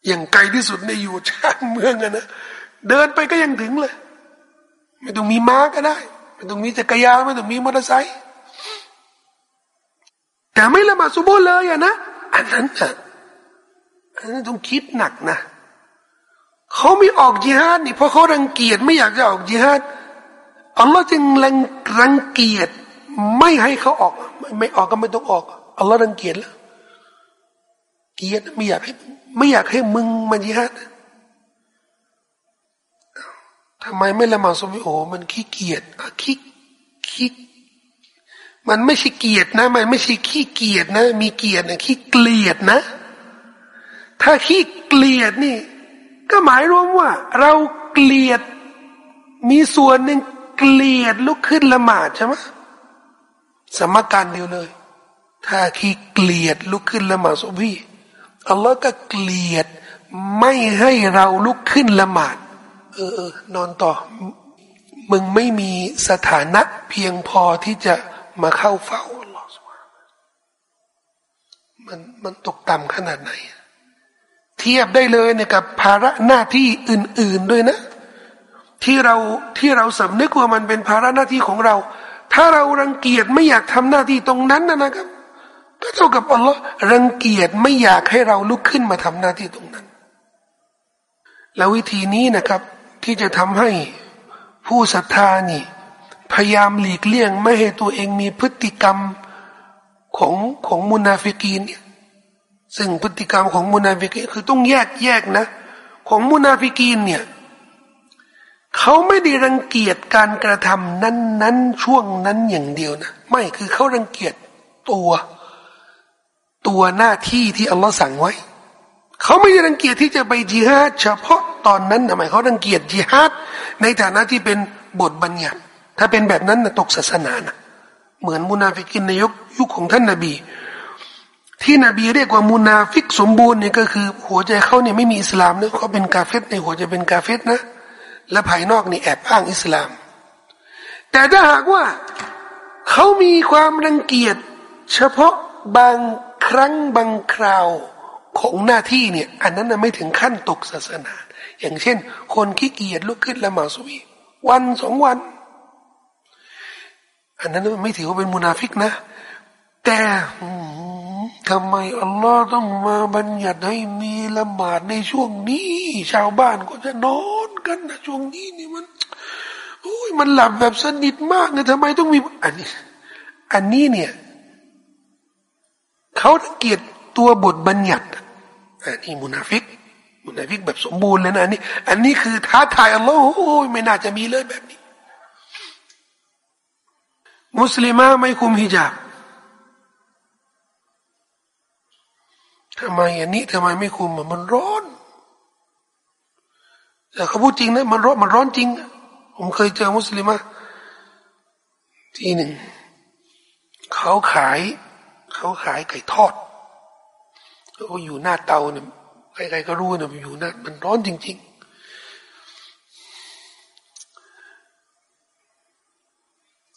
Speaker 1: อย่างไกลที่สุดในอยู่ชานเมืองอะนะเดินไปก็ยังถึงเลย ไม่ต้องมีม้าก็ได้ ไม่ต้องมีจักรยานไม่ต้องมีมอเตอร์ไซค์แต่ไม่ละหมาดซุโบเลยอะนะอันนั้นอะอันนั้นต้องคิดหนักนะเขาไม่ออกจิฮาดนี่เพราะเขารังเกียจไม่อยากจะออกจิฮาดอัลลอฮ์จึงรังรังเกียจไม่ให้เขาออก ไม่ไม่ออกก็ไม่ต้องออกอัลลอฮ์รังเกียจแล้วเกียจไม่อยากให้ไม่อยากให้มึงมาจิฮาดทำไมไม่ละหมาดซุบฮโอมันขี้เกียจขี้ขี้มันไม่ใช่เกียรตินะ มันไม่ใช่ขี้เกียร์นะ มีเกียรตินะขี้เกลียดนะ ถ้าขี้เกลียดนี่ ก็หมายรวมว่า เราเกลียด มีส่วนหนึ่งเกลียดลุกขึ้นละหมาดใช่ไหม สมการเดียวเลย ถ้าขี้เกลียดลุกขึ้นละหมาดสุบีอัลลอฮ์ก็เกลียดไม่ให้เราลุกขึ้นละหมาด เออเออนอนต่อ มึงไม่มีสถานะเพียงพอที่จะมาเข้าเฝ้าอัลลอฮ์มันมันตกต่ำขนาดไหน เทียบได้เลยเนี่ยกับภาระหน้าที่อื่น ๆด้วยนะ ที่เราที่เราสำนึกว่ามันเป็นภาระหน้าที่ของเรา ถ้าเรารังเกียจไม่อยากทำหน้าที่ตรงนั้นนะนะครับก็เท่ากับอัลลอฮ์รังเกียจไม่อยากให้เราลุกขึ้นมาทำหน้าที่ตรงนั้น แล้ววิธีนี้นะครับ ที่จะทำให้ผู้ศรัทธานี่ พยายามหลีกเลี่ยงไม่ให้ตัวเองมีพฤติกรรมของของมุนาฟิกีนเนี่ยซึ่งพฤติกรรมของมุนาฟิกีนคือต้องแยกแยกนะ ของมุนาฟิกีนเนี่ย เขาไม่ได้รังเกียจการกระทำนั้นนั้นช่วงนั้นอย่างเดียวนะ ไม่คือเขารังเกียจตัว ตัวหน้าที่ที่อัลลอฮ์สั่งไว้ เขาไม่ได้รังเกียจที่จะไปจิฮาดเฉพาะตอนนั้นทำไมเขารังเกียจจิฮาดในฐานะที่เป็นบทบัญญัติ ถ้าเป็นแบบนั้นนะตกศาสนานะเหมือนมุนาฟิกินในยุคยุคของท่านนาบี ที่นบีเรียกว่ามุนาฟิกสมบูรณ์เนี่ยก็คือ หัวใจเขาเนี่ยไม่มีอิสลามนะเขาเป็นกาเฟตในหัวใจเป็นกาเฟตนะ และภายนอกนี่แอบอ้างอิสลาม แต่ถ้าหากว่าเขามีความรังเกียจเฉพาะบางครั้งบางคราวของหน้าที่เนี่ย อันนั้นไม่ถึงขั้นตกศาสนา อย่างเช่น คนขี้เกียจลุกขึ้นละหมาดสุบีวันสองวัน อันนั้นไม่ถือว่าเป็นมุนาฟิกนะ แต่ ทำไมอัลลอฮ์ต้องมาบัญญัติให้มีละหมาดในช่วงนี้ ชาวบ้านก็จะนอนกันนะช่วงนี้นี่มันโอ้ยมันหลับแบบสนิทมากเนี่ยทำไมต้องมีอันนี้ อันนี้เนี่ยเขาเกียดตัวบทบัญญัติอันนี้มุนาฟิกมุนาฟิกแบบสมบูรณ์เลยนะอันนี้ อันนี้คือท้าทายอัลลอฮ์โอ้ยไม่น่าจะมีเลยแบบนี้ มุสลิมาไม่คุมฮิญาบ ทำไมอันนี้ทำไมไม่คุมมันร้อน แต่เขาพูดจริงนะมันร้อนมันร้อนจริง ผมเคยเจอมุสลิมาทีหนึ่งเขาขายเขาขายไก่ทอดเขาอยู่หน้าเตาเนี่ยใครๆก็รู้นะมันอยู่หน้ามันร้อนจริง ๆ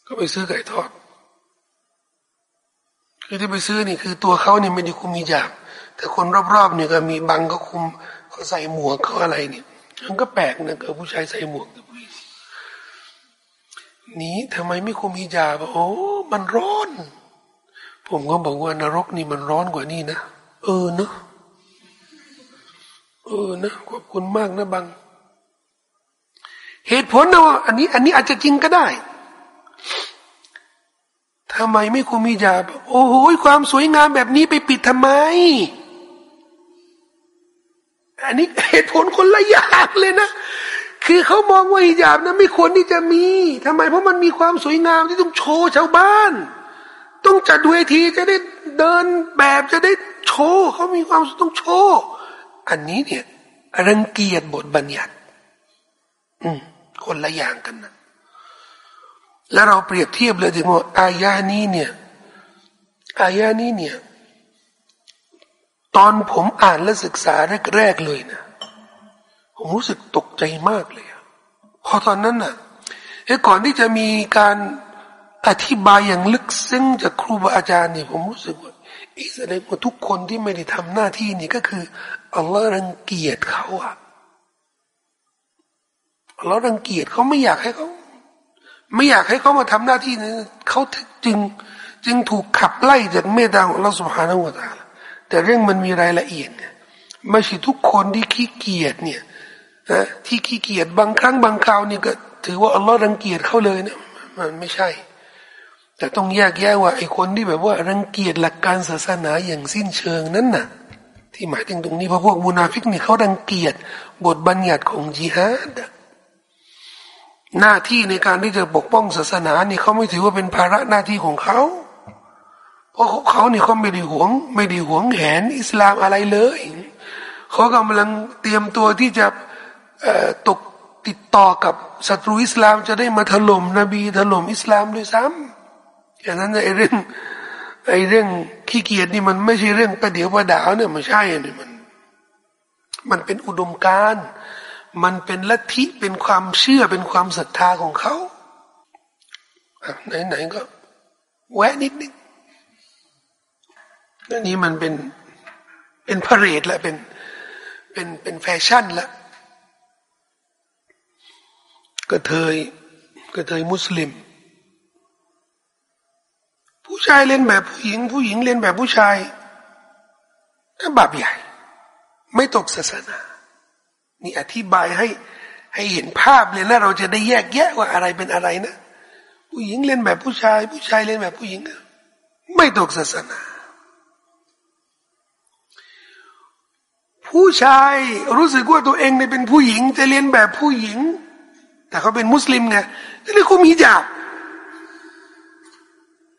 Speaker 1: ก็ไปซื้อไก่ทอด คือที่ไปซื้อนี่คือตัวเขาเนี่ยไม่ได้คุมมีจาบ แต่คนรอบๆเนี่ยก็มีบังก็คุมเขาใส่หมวกเขาอะไรเนี่ยมันก็แปลกนะกับผู้ชายใส่หมวกนี้ทำไมไม่คุมฮิญาบโอ้มันร้อน ผมก็บอกว่านรกนี่มันร้อนกว่านี่นะเออเนาะเออนะขอบคุณมากนะบัง เหตุผลนะว่าอันนี้ อันนี้อาจจะจริงก็ได้ทำไมไม่คุมีจาบโอ้โหความสวยงามแบบนี้ไปปิดทำไม อันนี้เหตุผลคนละอย่างเลยนะ คือเขามองว่าฮิญาบนะไม่ควรที่จะมีทำไมเพราะมันมีความสวยงามที่ต้องโชว์ชาวบ้าน ต้องจัดเวทีจะได้เดินแบบจะได้โชว์เขามีความต้องโชว์ อันนี้เนี่ยรังเกียจบทบัญญัติ อืม คนละอย่างกันนะแล้วเราเปรียบเทียบเลยถึงว่าอายานี้เนี่ย อายานี้เนี่ย ตอนผมอ่านและศึกษาแรกๆเลยนะผมรู้สึกตกใจมากเลยพอตอนนั้นน่ะก่อนที่จะมีการอธิบายอย่างลึกซึ้งจากครูบาอาจารย์เนี่ยผมรู้สึกว่าอีแสดงว่าทุกคนที่ไม่ได้ทำหน้าที่นี่ก็คืออัลลอฮ์รังเกียจเขาอะอัลลอฮ์รังเกียจเขาไม่อยากให้เขาไม่อยากให้เขามาทำหน้าที่นี้เขาจึงจึงถูกขับไล่จากเมตตาของเราสุภาพวตา แต่เรื่องมันมีรายละเอียดเนี่ยไม่ใช่ทุกคนที่ขี้เกียจเนี่ยนะที่ขี้เกียจบางครั้งบางคราวนี่ก็ถือว่าอัลลอฮ์รังเกียจเขาเลยเนี่ยมันไม่ใช่ แต่ต้องแยกแยะว่าไอ้คนที่แบบว่ารังเกียจหลักการศาสนาอย่างสิ้นเชิงนั้นน่ะ ที่หมายถึงตรงนี้เพราะพวกมุนาฟิกนี่เขารังเกียจบทบัญญัติของจิฮาดหน้าที่ในการที่จะปกป้องศาสนานี่เขาไม่ถือว่าเป็นภาระหน้าที่ของเขา เพราะเขาเนี่ยเขาไม่ได้หวง ไม่ได้หวงแหนอิสลามอะไรเลยเขากำลังเตรียมตัวที่จะตกติดต่อกับศัตรูอิสลามจะได้มาถล่มนบีถล่มอิสลามด้วยซ้ำอย่างนั้นไอ้เรื่องไอ้เรื่องขี้เกียจนี่มันไม่ใช่เรื่องประเดี๋ยวประดาวเนี่ยมันใช่เนี่ยมัน มันเป็นอุดมการณ์มันเป็นลัทธิเป็นความเชื่อเป็นความศรัทธาของเขาไหนๆก็แวะนิดนิด อันนี้มันเป็นเป็นพระเรดและเป็นเป็นเป็นแฟชั่นละกระเทยกระเทยมุสลิม ผู้ชายเล่นแบบผู้หญิง ผู้หญิงเล่นแบบผู้ชายก็บาปใหญ่ ไม่ตกศาสนา นี่อธิบายให้ให้เห็นภาพเลยนะเราจะได้แยกแยะว่าอะไรเป็นอะไรนะ ผู้หญิงเล่นแบบผู้ชาย ผู้ชายเล่นแบบผู้หญิง ไม่ตกศาสนา ผู้ชายรู้สึกว่าตัวเองเนี่ยเป็นผู้หญิง จะเรียนแบบผู้หญิง แต่เขาเป็นมุสลิมไงก็เลยคุมฮิญาบ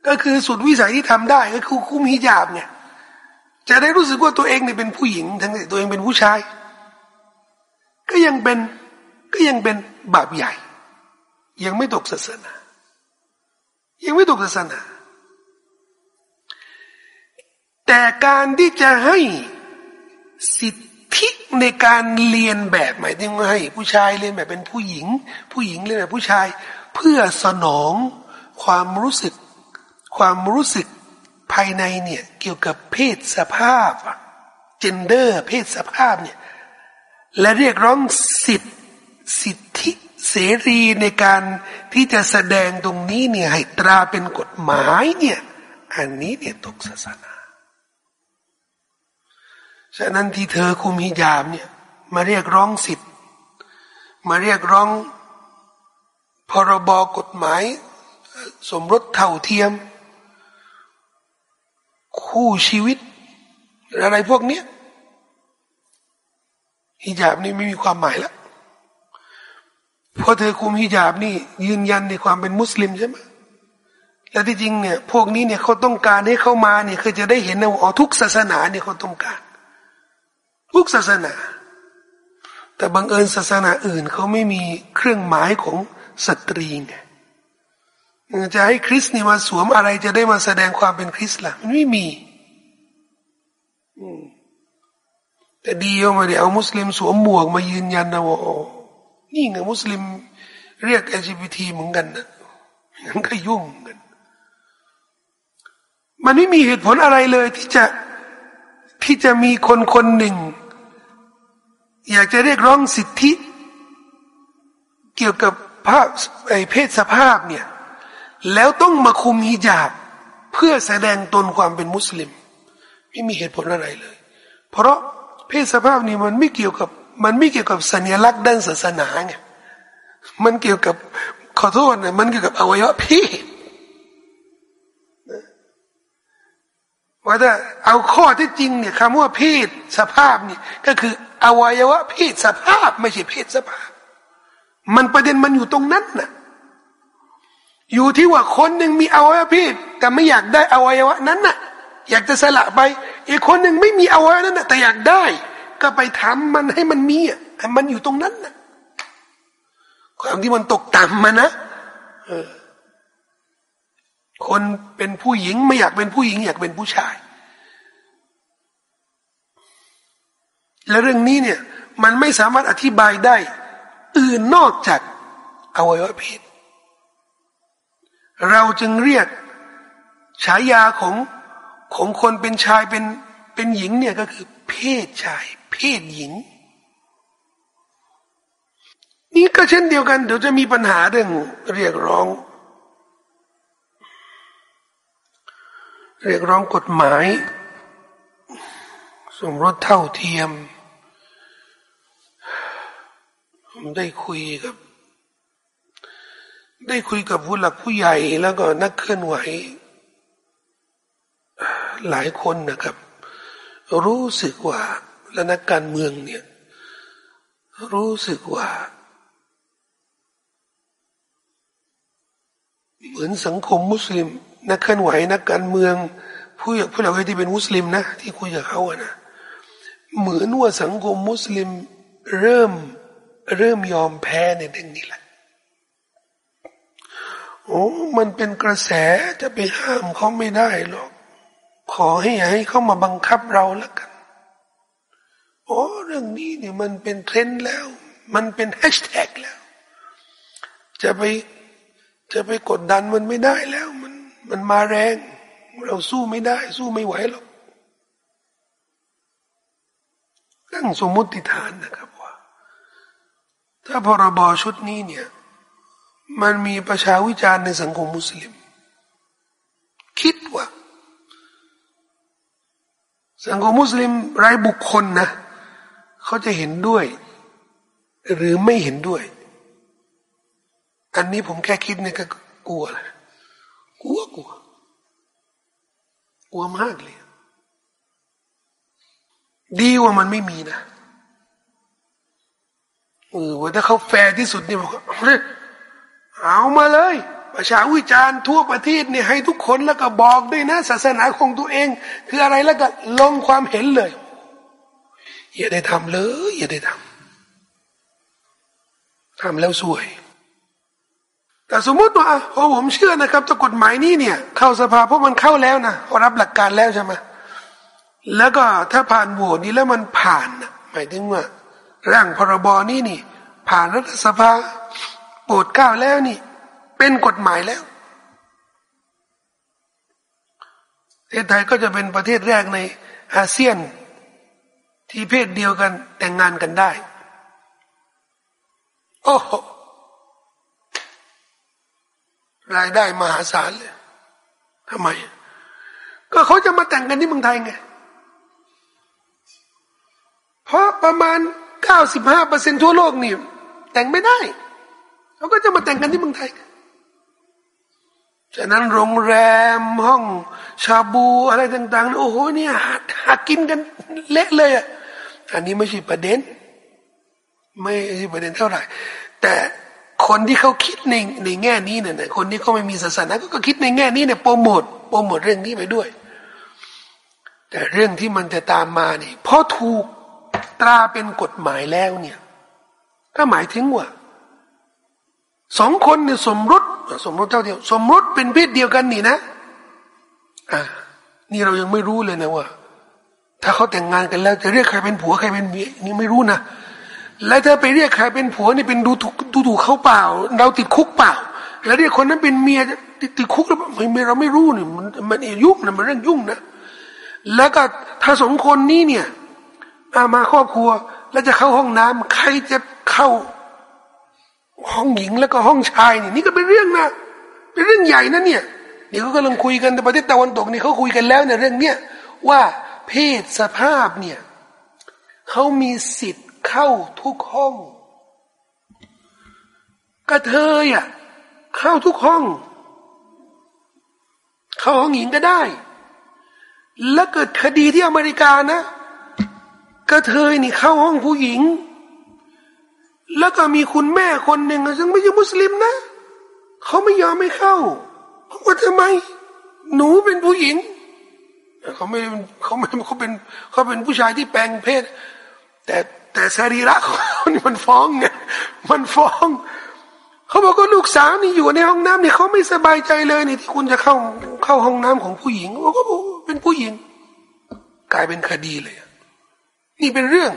Speaker 1: ก็คือสุดวิสัยที่ทำได้ก็คือคุมฮิญาบเนี่ย จะได้รู้สึกว่าตัวเองเนี่ยเป็นผู้หญิง ทั้งที่ตัวเองเป็นผู้ชาย ก็ยังเป็นก็ยังเป็นบาปใหญ่ ยังไม่ตกศาสนา ยังไม่ตกศาสนา แต่การที่จะให้ สิทธิในการเรียนแบบหมายถึงว่าให้ผู้ชายเรียนแบบเป็นผู้หญิง ผู้หญิงเรียนแบบผู้ชาย เพื่อสนองความรู้สึก ความรู้สึกภายในเนี่ยเกี่ยวกับเพศสภาพเจนเดอร์เพศสภาพเนี่ยและเรียกร้องสิทธิสิทธิเสรีในการที่จะแสดงตรงนี้เนี่ยให้ตราเป็นกฎหมายเนี่ยอันนี้เนี่ยตกศาสนา ฉะนั้นที่เธอคุมฮิญาบเนี่ย มาเรียกร้องสิทธิ์ มาเรียกร้อง พรบกฎหมาย สมรสเท่าเทียม คู่ชีวิต อะไรพวกเนี้ยฮิญาบนี่ไม่มีความหมายแล้วเพราะเธอคุมฮิญาบนี่ ยืนยันในความเป็นมุสลิมใช่ไหมและที่จริงเนี่ย พวกนี้เนี่ยเขาต้องการให้เข้ามาเนี่ยคือจะได้เห็นว่าทุกศาสนาเนี่ยเขาต้องการ ทุกศาสนา แต่บางเอิญศาสนาอื่นเขาไม่มีเครื่องหมายของสตรีไงจะให้คริสต์นี่มาสวมอะไรจะได้มาแสดงความเป็นคริสต์ล่ะมันไม่มีแต่ดีว่าเดี๋ยวเอามุสลิมสวมหมวกมายืนยันนะว่านี่ไงมุสลิมเรียก LGBT เหมือนกันนะงั้นก็ยุ่งกัน มันไม่มีเหตุผลอะไรเลยที่จะ ที่จะมีคนคนหนึ่ง อยากจะเรียกร้องสิทธิ เกี่ยวกับภาพไอเพศสภาพเนี่ย แล้วต้องมาคุมฮิญาบ เพื่อแสดงตนความเป็นมุสลิม ไม่มีเหตุผลอะไรเลย เพราะเพศสภาพนี่มันไม่เกี่ยวกับ มันไม่เกี่ยวกับสัญลักษณ์ด้านศาสนาไงมันเกี่ยวกับขอโทษนะมันเกี่ยวกับอวัยวะเพศ ว่าถ้าเอาข้อที่จริงเนี่ยคำว่าเพศสภาพเนี่ยก็คืออวัยวะเพศสภาพ ไม่ใช่เพศสภาพ มันประเด็นมันอยู่ตรงนั้นน่ะอยู่ที่ว่าคนหนึ่งมีอวัยวะเพศแต่ไม่อยากได้อวัยวะนั้นน่ะ อยากจะสละไปอีกคนหนึ่งไม่มีอวัยวะนั้นน่ะแต่อยากได้ ก็ไปทำมันให้มันมีอะมันอยู่ตรงนั้นน่ะความที่มันตกต่ำมานะ คนเป็นผู้หญิงไม่อยากเป็นผู้หญิง อยากเป็นผู้ชาย และเรื่องนี้เนี่ย มันไม่สามารถอธิบายได้ อื่นนอกจากอวัยวะเพศเราจึงเรียกฉายาของของคนเป็นชายเป็นเป็นหญิงเนี่ยก็คือ เพศชาย เพศหญิง นี่ก็เช่นเดียวกัน เดี๋ยวจะมีปัญหาเรื่องเรียกร้อง เรียกร้องกฎหมาย สมรสเท่าเทียม ผมได้คุยกับ ได้คุยกับผู้หลักผู้ใหญ่แล้วก็นักเคลื่อนไหว หลายคนนะครับ รู้สึกว่าและนักการเมืองเนี่ย รู้สึกว่า เหมือนสังคมมุสลิม นักเคลื่อนไหวนักการเมือง ผู้ผู้หลักที่เป็นมุสลิมนะ ที่คุยกับเขาอะนะเหมือนว่าสังคมมุสลิมเริ่มเริ่มยอมแพ้ในเรื่องนี้แหละโอ้มันเป็นกระแสจะไปห้ามเขาไม่ได้หรอก ขอให้อย่าให้เขามาบังคับเราแล้วกันโอ้เรื่องนี้เนี่ยมันเป็นเทรนด์แล้ว มันเป็นแฮชแท็กแล้ว จะไปจะไปกดดันมันไม่ได้แล้วมัน มันมาแรง เราสู้ไม่ได้ สู้ไม่ไหวหรอกตั้งสมมติฐานนะครับว่า ถ้าพรบชุดนี้เนี่ย มันมีประชาวิจารณ์ในสังคมมุสลิม คิดว่า สังคมมุสลิมรายบุคคลนะเขาจะเห็นด้วย หรือไม่เห็นด้วย อันนี้ผมแค่คิดเนี่ยก็กลัวเลย กลัวกลัวกลัวมากเลย ดีว่ามันไม่มีนะเออว่าถ้าเขาแฟร์ที่สุดเนี่ยบอกเอามาเลย ประชาวิจารณ์ทั่วประเทศเนี่ยให้ทุกคนแล้วก็บอกด้วยนะ ศาสนาของตัวเอง คืออะไรแล้วก็ลงความเห็นเลย อย่าได้ทำเลย อย่าได้ทำทำแล้วสวย แต่สมมติว่าพอผมเชื่อนะครับถ้ากฎหมายนี้เนี่ย เข้าสภาเพราะมันเข้าแล้วนะรับหลักการแล้วใช่ไหมแล้วก็ถ้าผ่านโหวตนี้แล้วมันผ่านหมายถึงว่าร่างพรบนี้นี่ ผ่านรัฐสภาโปรดเก้าแล้วนี่ เป็นกฎหมายแล้วประเทศไทยก็จะเป็นประเทศแรกในอาเซียนที่เพศเดียวกันแต่งงานกันได้ โอ้โห รายได้มหาศาลเลยทำไม ก็เขาจะมาแต่งกันที่เมืองไทยไง เพราะประมาณเก้าสิบห้าเปอร์เซ็นทั่วโลกนี่แต่งไม่ได้ เขาก็จะมาแต่งกันที่เมืองไทย ฉะนั้นโรงแรมห้องชาบูอะไรต่าง ๆ โอ้โหเนี่ยหาหากินกันเละเลยอะ อันนี้ไม่ใช่ประเด็น ไม่ใช่ประเด็นเท่าไหร่ แต่ คนที่เขาคิดในในแง่นี้เนี่ยคนที่เขาไม่มีศาสนาก็คิดในแง่นี้เนี่ยโปรโมทโปรโมทเรื่องนี้ไปด้วย แต่เรื่องที่มันจะตามมาเนี่ยพอถูกตราเป็นกฎหมายแล้วเนี่ย ก็หมายถึงว่าสองคนเนี่ยสมรสสมรสเท่าเดียว สมรสเป็นเพศเดียวกันนี่นะ อ่า นี่เรายังไม่รู้เลยนะว่า ถ้าเขาแต่งงานกันแล้ว จะเรียกใครเป็นผัวใครเป็นเมียนี่ไม่รู้นะ แล้วถ้าไปเรียกใครเป็นผัวนี่เป็นดูถูกดูถูกเขาเปล่า เราติดคุกเปล่า แล้วเรียกคนนั้นเป็นเมียติดติดคุกแล้วไม่เราไม่รู้นี่มันมันยุ่งนะมันเรื่องยุ่งนะแล้วก็ถ้าสองคนนี้เนี่ยมาครอบครัว แล้วจะเข้าห้องน้ำใครจะเข้า ห้องหญิงแล้วก็ห้องชายนี่นี่ก็เป็นเรื่องนะเป็นเรื่องใหญ่นะเนี่ยเดี๋ยวเขากำลังคุยกันในประเทศตะวันตกนี่เขาคุยกันแล้วในเรื่องเนี้ยว่าเพศสภาพเนี่ยเขามีสิทธิ์ เข้าทุกห้อง กระเทยอะเข้าทุกห้อง เข้าห้องหญิงก็ได้ แล้วเกิดคดีที่อเมริกานะ กระเทยนี่เข้าห้องผู้หญิง แล้วก็มีคุณแม่คนหนึ่งซึ่งไม่ใช่มุสลิมนะเขาไม่ยอมไม่เข้าเพราะว่าทำไม หนูเป็นผู้หญิงเขาไม่เขาไม่เขาเป็นเขาเป็นผู้ชายที่แปลงเพศ แต่ แต่สรีระของเขานี่มันฟ้องไงมันฟ้องเขาบอกว่าลูกสาวนี่อยู่ในห้องน้ำนี่เขาไม่สบายใจเลยนี่ที่คุณจะเข้าเข้าห้องน้ำของผู้หญิงเขาก็บอกเป็นผู้หญิง กลายเป็นคดีเลย นี่เป็นเรื่อง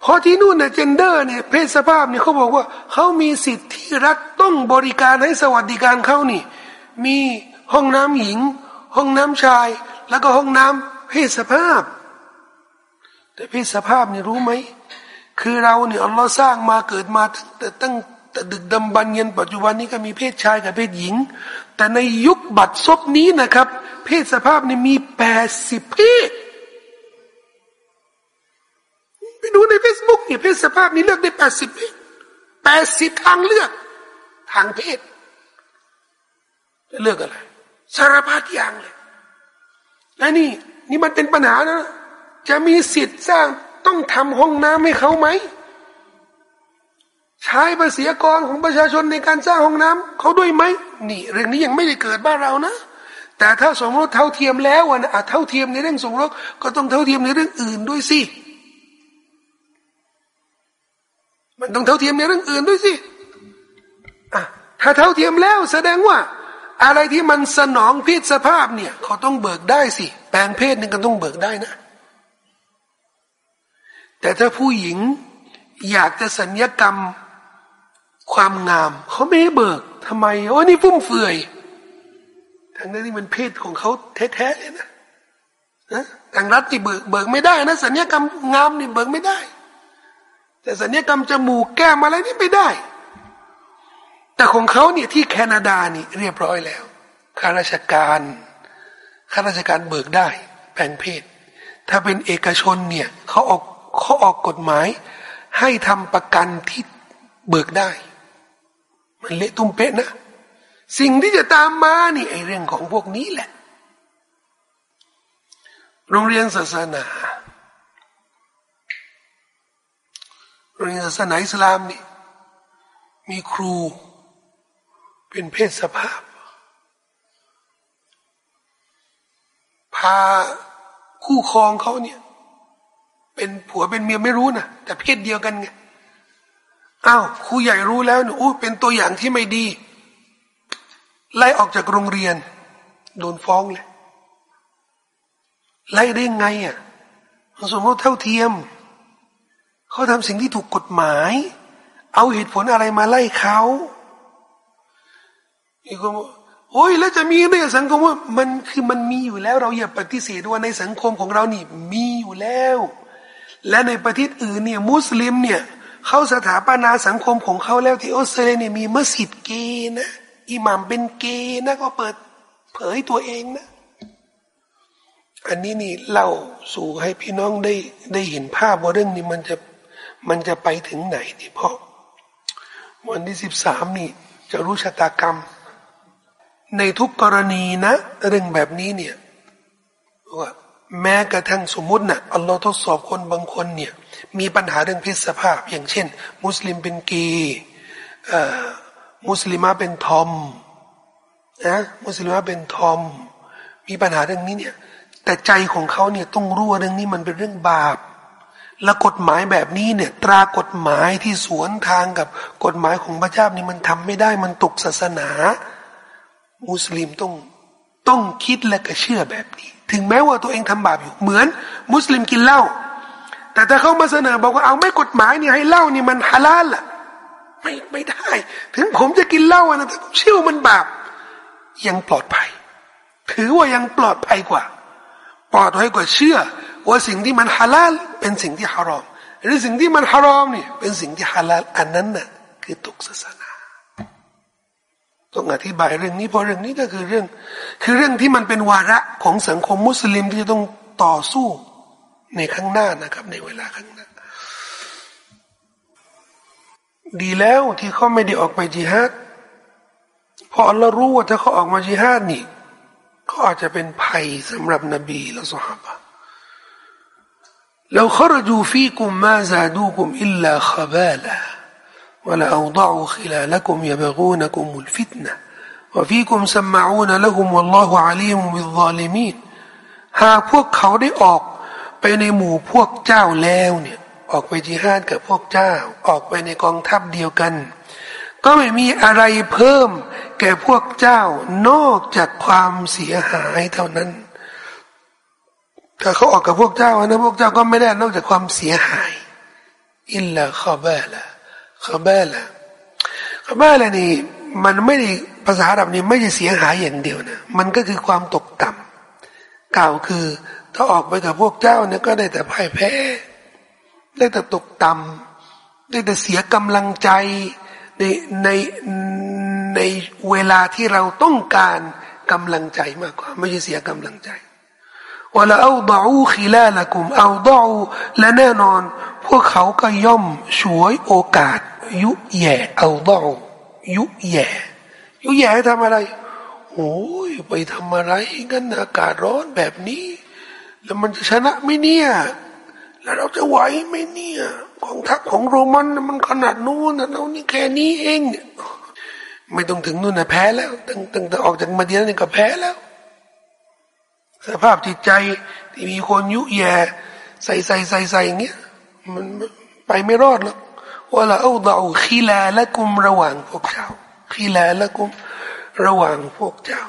Speaker 1: เพราะที่นู่นเนี่ยเจนเดอร์เนี่ยเพศสภาพเนี่ยเขาบอกว่าเขามีสิทธิ์ที่รัฐต้องบริการให้สวัสดิการเขานี่ มีห้องน้ำหญิง ห้องน้ำชาย แล้วก็ห้องน้ำเพศสภาพ แต่เพศสภาพนี่รู้ไหม คือเราเนี่ยอัลลอฮ์สร้างมาเกิดมาแต่ตั้งแต่ดึกดำบรรยันปัจจุบันนี้ก็มีเพศชายกับเพศหญิง แต่ในยุคบัตรซบนี้นะครับ เพศสภาพนี่มีแปดสิบเพศไปดูในเฟซบุ๊กเนี่ยเพศสภาพนี้เลือกได้แปดสิบเพศแปดสิบทางเลือก ทางเพศจะเลือกอะไรสารพัดอย่างเลยและนี่นี่มันเป็นปัญหานะ จะมีสิทธิ์สร้างต้องทำห้องน้ำให้เขาไหม ใช้ภาษีกรของประชาชนในการสร้างห้องน้ำเขาด้วยไหมนี่ เรื่องนี้ยังไม่ได้เกิดบ้านเรานะ แต่ถ้าสมรสเท่าเทียมแล้วนะเท่าเทียมในเรื่องสมรสก็ต้องเท่าเทียมในเรื่องอื่นด้วยสิมันต้องเท่าเทียมในเรื่องอื่นด้วยสิอะถ้าเท่าเทียมแล้วแสดงว่า อะไรที่มันสนองเพศสภาพเนี่ย เขาต้องเบิกได้สิ แปลงเพศนี่ก็ต้องเบิกได้นะ แต่ถ้าผู้หญิงอยากจะสัญญกรรมความงาม เขาไม่ให้เบิกทำไมโอ้นี่ฟุ่มเฟือยทางนั้นนี่มันเพศของเขาแท้ๆเลยนะนะทางรัฐที่เบิกเบิกไม่ได้นะสัญญกรรมงามนี่เบิกไม่ได้ แต่สัญญกรรมจมูกแก้มอะไรนี่ไม่ได้ แต่ของเขาเนี่ยที่แคนาดานี่เรียบร้อยแล้วข้าราชการข้าราชการเบิกได้แปลงเพศ ถ้าเป็นเอกชนเนี่ยเขาออก เขาออกกฎหมาย ให้ทำประกันที่เบิกได้ มันเละตุ้มเป๊ะนะ สิ่งที่จะตามมานี่ไอเรื่องของพวกนี้แหละ โรงเรียนศาสนาโรงเรียนศาสนาอิสลามนี่มีครู เป็นเพศสภาพ พาคู่ครองเขาเนี่ย เป็นผัวเป็นเมียไม่รู้นะแต่เพศเดียวกันไงอ้าวครูใหญ่รู้แล้วเนี่ยอู้เป็นตัวอย่างที่ไม่ดี ไล่ออกจากโรงเรียน โดนฟ้องเลย ไล่ได้ไงอะสมมติเท่าเทียม เขาทำสิ่งที่ถูกกฎหมาย เอาเหตุผลอะไรมาไล่เขาอีกคนบอกโอ้ยแล้วจะมีในสังคมว่ามันคือมันมีอยู่แล้ว เราอย่าปฏิเสธว่าในสังคมของเรานี่ มีอยู่แล้ว และในประเทศอื่นเนี่ยมุสลิมเนี่ยเขาสถาปนาสังคมของเขาแล้วที่ออสเตรเลียเนี่ยมีมัสยิดเกนะอิหมามเป็นเกย์นะก็เปิดเผยตัวเองนะ อันนี้นี่เล่าสู่ให้พี่น้องได้ได้เห็นภาพว่าเรื่องนี้มันจะมันจะไปถึงไหนนี่เพราะวันที่สิบสามนี่จะรู้ชะตากรรม ในทุกกรณีนะ เรื่องแบบนี้เนี่ยว่า แม้กระทั่งสมมุตินะอัลลอฮ์ทดสอบคนบางคนเนี่ย มีปัญหาเรื่องเพศสภาพ อย่างเช่น มุสลิมเป็นกย์มุสลิมเป็นทอมนะมุสลิมเป็นทอม มีปัญหาเรื่องนี้เนี่ย แต่ใจของเขาเนี่ยต้องรู้ว่าเรื่องนี้มันเป็นเรื่องบาป และกฎหมายแบบนี้เนี่ย ตรากฎหมายที่สวนทางกับกฎหมายของพระเจ้านี่มันทำไม่ได้มันตกศาสนา มุสลิมต้องต้องคิดและก็เชื่อแบบนี้ ถึงแม้ว่าตัวเองทำบาปอยู่ เหมือนมุสลิมกินเหล้าแต่ถ้าเขามาเสนอบอกว่าเอาไม่กฎหมายนี่ให้เหล้านี่มันฮาลาลล่ะไม่ไม่ได้ ถึงผมจะกินเหล้านะแต่ผมเชื่อมันบาป ยังปลอดภัย ถือว่ายังปลอดภัยกว่า ปลอดภัยกว่าเชื่อ ว่าสิ่งที่มันฮาลาลเป็นสิ่งที่ฮารอม หรือสิ่งที่มันฮารอมนี่เป็นสิ่งที่ฮาลาลอันนั้นน่ะคือตกศาสนา ต้องอธิบายเรื่องนี้เพราะเรื่องนี้ก็คือเรื่อง คือเรื่องที่มันเป็นวาระของสังคมมุสลิมที่จะต้องต่อสู้ในข้างหน้านะครับ ในเวลาข้างหน้า ดีแล้วที่เขาไม่ได้ออกไปจิฮาดเพราะเรารู้ว่าถ้าเขาออกมาจิฮาดนี่เขาอาจจะเป็นภัยสำหรับนบีและสหายแล้วขรจูฟีกุมมาซาดูกุมอิลลาขบาลา ولأوضعوا خلالكم يبغونكم الفتنة وفيكم سمعون لهم والله عليم بالظالمين หากพวกเขาได้ออกไปในหมู่พวกเจ้าแล้วเนี่ยออกไปจิฮาดกับพวกเจ้า ออกไปในกองทัพเดียวกัน ก็ไม่มีอะไรเพิ่ม แก่พวกเจ้านอกจากความเสียหายเท่านั้นถ้าเขาออกกับพวกเจ้านะพวกเจ้าก็ไม่ได้นอกจากความเสียหาย อิลลาขบาละ ขบาละขบาละนี่มันไม่ได้ภาษาอาหรับนี่ไม่ใช่เสียหายอย่างเดียวนะมันก็คือความตกต่ำกล่าวคือ ถ้าออกไปกับพวกเจ้าเนี่ยก็ได้แต่พ่ายแพ้ ได้แต่ตกต่ำได้แต่เสียกำลังใจในในในเวลาที่เราต้องการกำลังใจมากกว่า ไม่ใช่เสียกำลังใจ วลาเอาดอูขีลาละกุมเอาดอูและแน่นอน พวกเขาก็ย่อมช่วยโอกาส ยุแย่เอาดอูยุแย่ยุแย่ทำอะไรโอ้ยไปทำอะไรกันอากาศร้อนแบบนี้ แล้วมันจะชนะไหมเนี่ย แล้วเราจะไหวไหมเนี่ยกองทัพของโรมันมันขนาดนู้นเรานี่แค่นี้เอง ไม่ต้องถึงนู่นนะแพ้แล้วตั้งตั้งแต่ออกจากมาเดียนี่ก็แพ้แล้ว สภาพจิตใจที่มีคนยุแย่ใส่ใส่ใส่ใส่อย่างเงี้ยมันไปไม่รอดหรอกว่าละเอาดาขีลาละกุมระหว่างพวกเจ้าขีลาละกุมระหว่างพวกเจ้า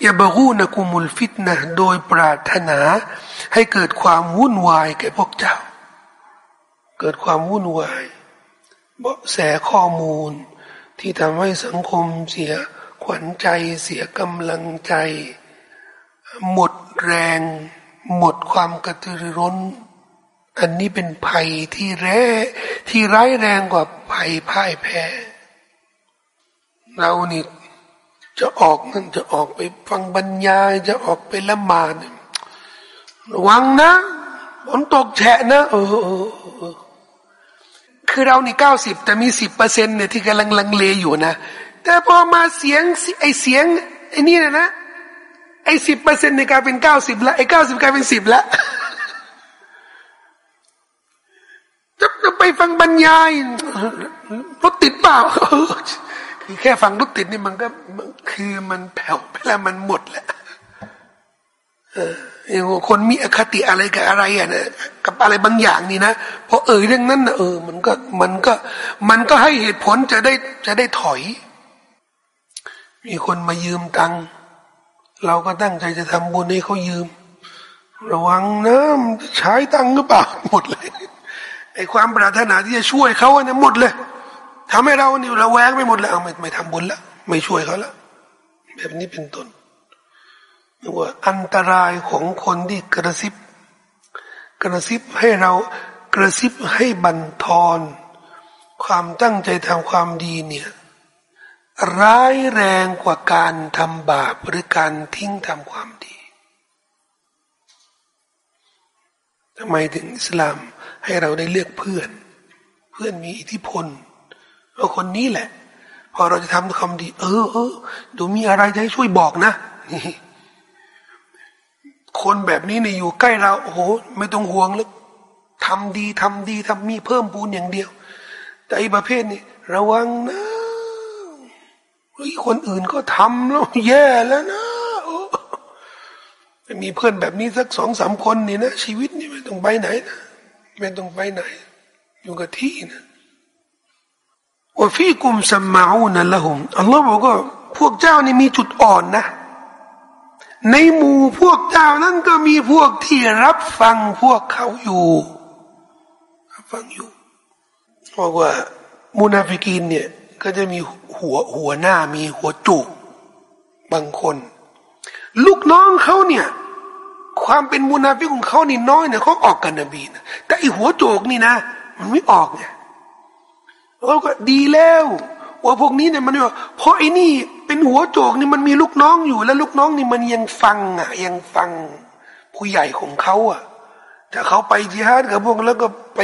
Speaker 1: อย่าบกูนกุมุลฟิตนะโดยปรารถนาให้เกิดความวุ่นวายแก่พวกเจ้า เกิดความวุ่นวายเบาะแสข้อมูลที่ทำให้สังคมเสียขวัญใจเสียกำลังใจ หมดแรง หมดความกระตือรือร้น อันนี้เป็นภัยที่แร้ที่ร้ายแรงกว่าภัยพ่ายแพ้ เรานี่จะออกนั่นจะออกไปฟังบรรยายจะออกไปละหมาดระวังนะฝนตกแฉะนะเออคือเรานี่เก้าสิบแต่มีสิบเปอร์เซ็นเนี่ยที่กำลังลังเลอยู่นะ แต่พอมาเสียงไอเสียงไอนี่นะนะ ไอ้สิบเปอร์เซ็นต์ในกลายเป็นเก้าสิบละไอ้เก้าสิบกลายเป็นสิบละจะจะไปฟังบรรยายรถติดเปล่าคือแค่ฟังรถติดนี่มันก็คือมันแผ่วไปแล้วมันหมดแล้วเอออย่างคนมีอคติอะไรกับอะไรอะนะกับอะไรบางอย่างนี่นะพอเอ่ยเรื่องนั้นนะเออ มันก็มันก็ มันก็ให้เหตุผลจะได้จะได้ถอย มีคนมายืมตังค์ เราก็ตั้งใจจะทำบุญให้เขายืม ระวังนะใช้ตังค์หรือเปล่าหมดเลยไอ้ความปรารถนาที่จะช่วยเขาเนี่ยหมดเลยทำให้เราเนี่เราแวงไปหมดแล้วไม่ไม่ทำบุญแล้วไม่ช่วยเขาแล้วแบบนี้เป็นต้นว่าอันตรายของคนที่กระซิบ กระซิบให้เรากระซิบให้บันทอน ความตั้งใจทำความดีเนี่ย ร้ายแรงกว่าการทำบาปหรือการทิ้งทำความดีทำไมถึงอิสลามให้เราได้เลือกเพื่อน เพื่อนมีอิทธิพลเราคนนี้แหละ พอเราจะทำความดี เออเออดูมีอะไรจะให้ช่วยบอกนะคนแบบนี้เนี่ยอยู่ใกล้เราโอ้โห ไม่ต้องห่วงแล้วทำดีทำดีทำมีเพิ่มปูนอย่างเดียว แต่อีประเภทนี้ระวังนะ เฮ้ยคนอื่นก็ทำแล้วแย่แล้วนะมีเพื่อนแบบนี้สักสองสามคนนี่นะชีวิตนี่ไม่ต้องไปไหนนะไม่ต้องไปไหน อยู่กับที่นะว่าฟีกุมสมาอูนันละหุมอัลลอฮ์บอกว่าพวกเจ้านี่มีจุดอ่อนนะ ในหมู่พวกเจ้านั้นก็มีพวกที่รับฟังพวกเขาอยู่รับฟังอยู่บอกว่ามุนาฟิกินเนี่ย ก็จะมีหัวหัวหน้ามีหัวจุกบางคน ลูกน้องเขาเนี่ย ความเป็นมุนาฟิกของเขานี่น้อยเนี่ยเขาออกกันนบีนะแต่อีหัวโจกนี่นะ มันไม่ออกเนี่ยเราก็ดีแล้วว่าพวกนี้เนี่ยมันว่าเพราะไอ้นี่เป็นหัวโจกนี่มันมีลูกน้องอยู่ แล้วลูกน้องนี่มันยังฟังอะ ยังฟังผู้ใหญ่ของเขาอะถ้าเขาไปจิฮาดกับพวกแล้วก็ไป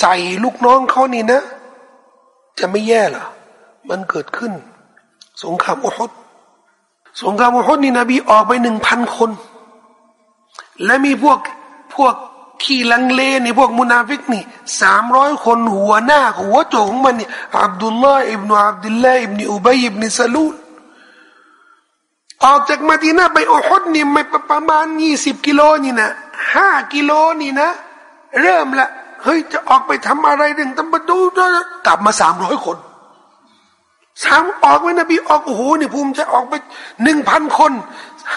Speaker 1: ใส่ลูกน้องเขานี่นะ จะไม่แย่หรอมันเกิดขึ้น สงครามอุฮุดสงครามอุฮุดนี่นบีออกไปหนึ่งพันคน และมีพวกพวกขี้ลังเลนี่พวกมุนาฟิกนี่สามร้อยคนหัวหน้าหัวโจของมันนี่อับดุลลาห์อิบนุอับดุลลาห์อิบนุอุบัยอิบนุซาลูลออกจากมาดีนาไปอุฮุดนี่ไม่ประมาณยี่สิบกิโลนี่นะห้ากิโลนี่นะ เริ่มละ เฮ้ยจะออกไปทำอะไรเรื่งตำบดูกลับมาสามร้อยคนสามออกไว้นบีออกโอ้โหนี่ภูมิจะออกไปหนึ่งพันคน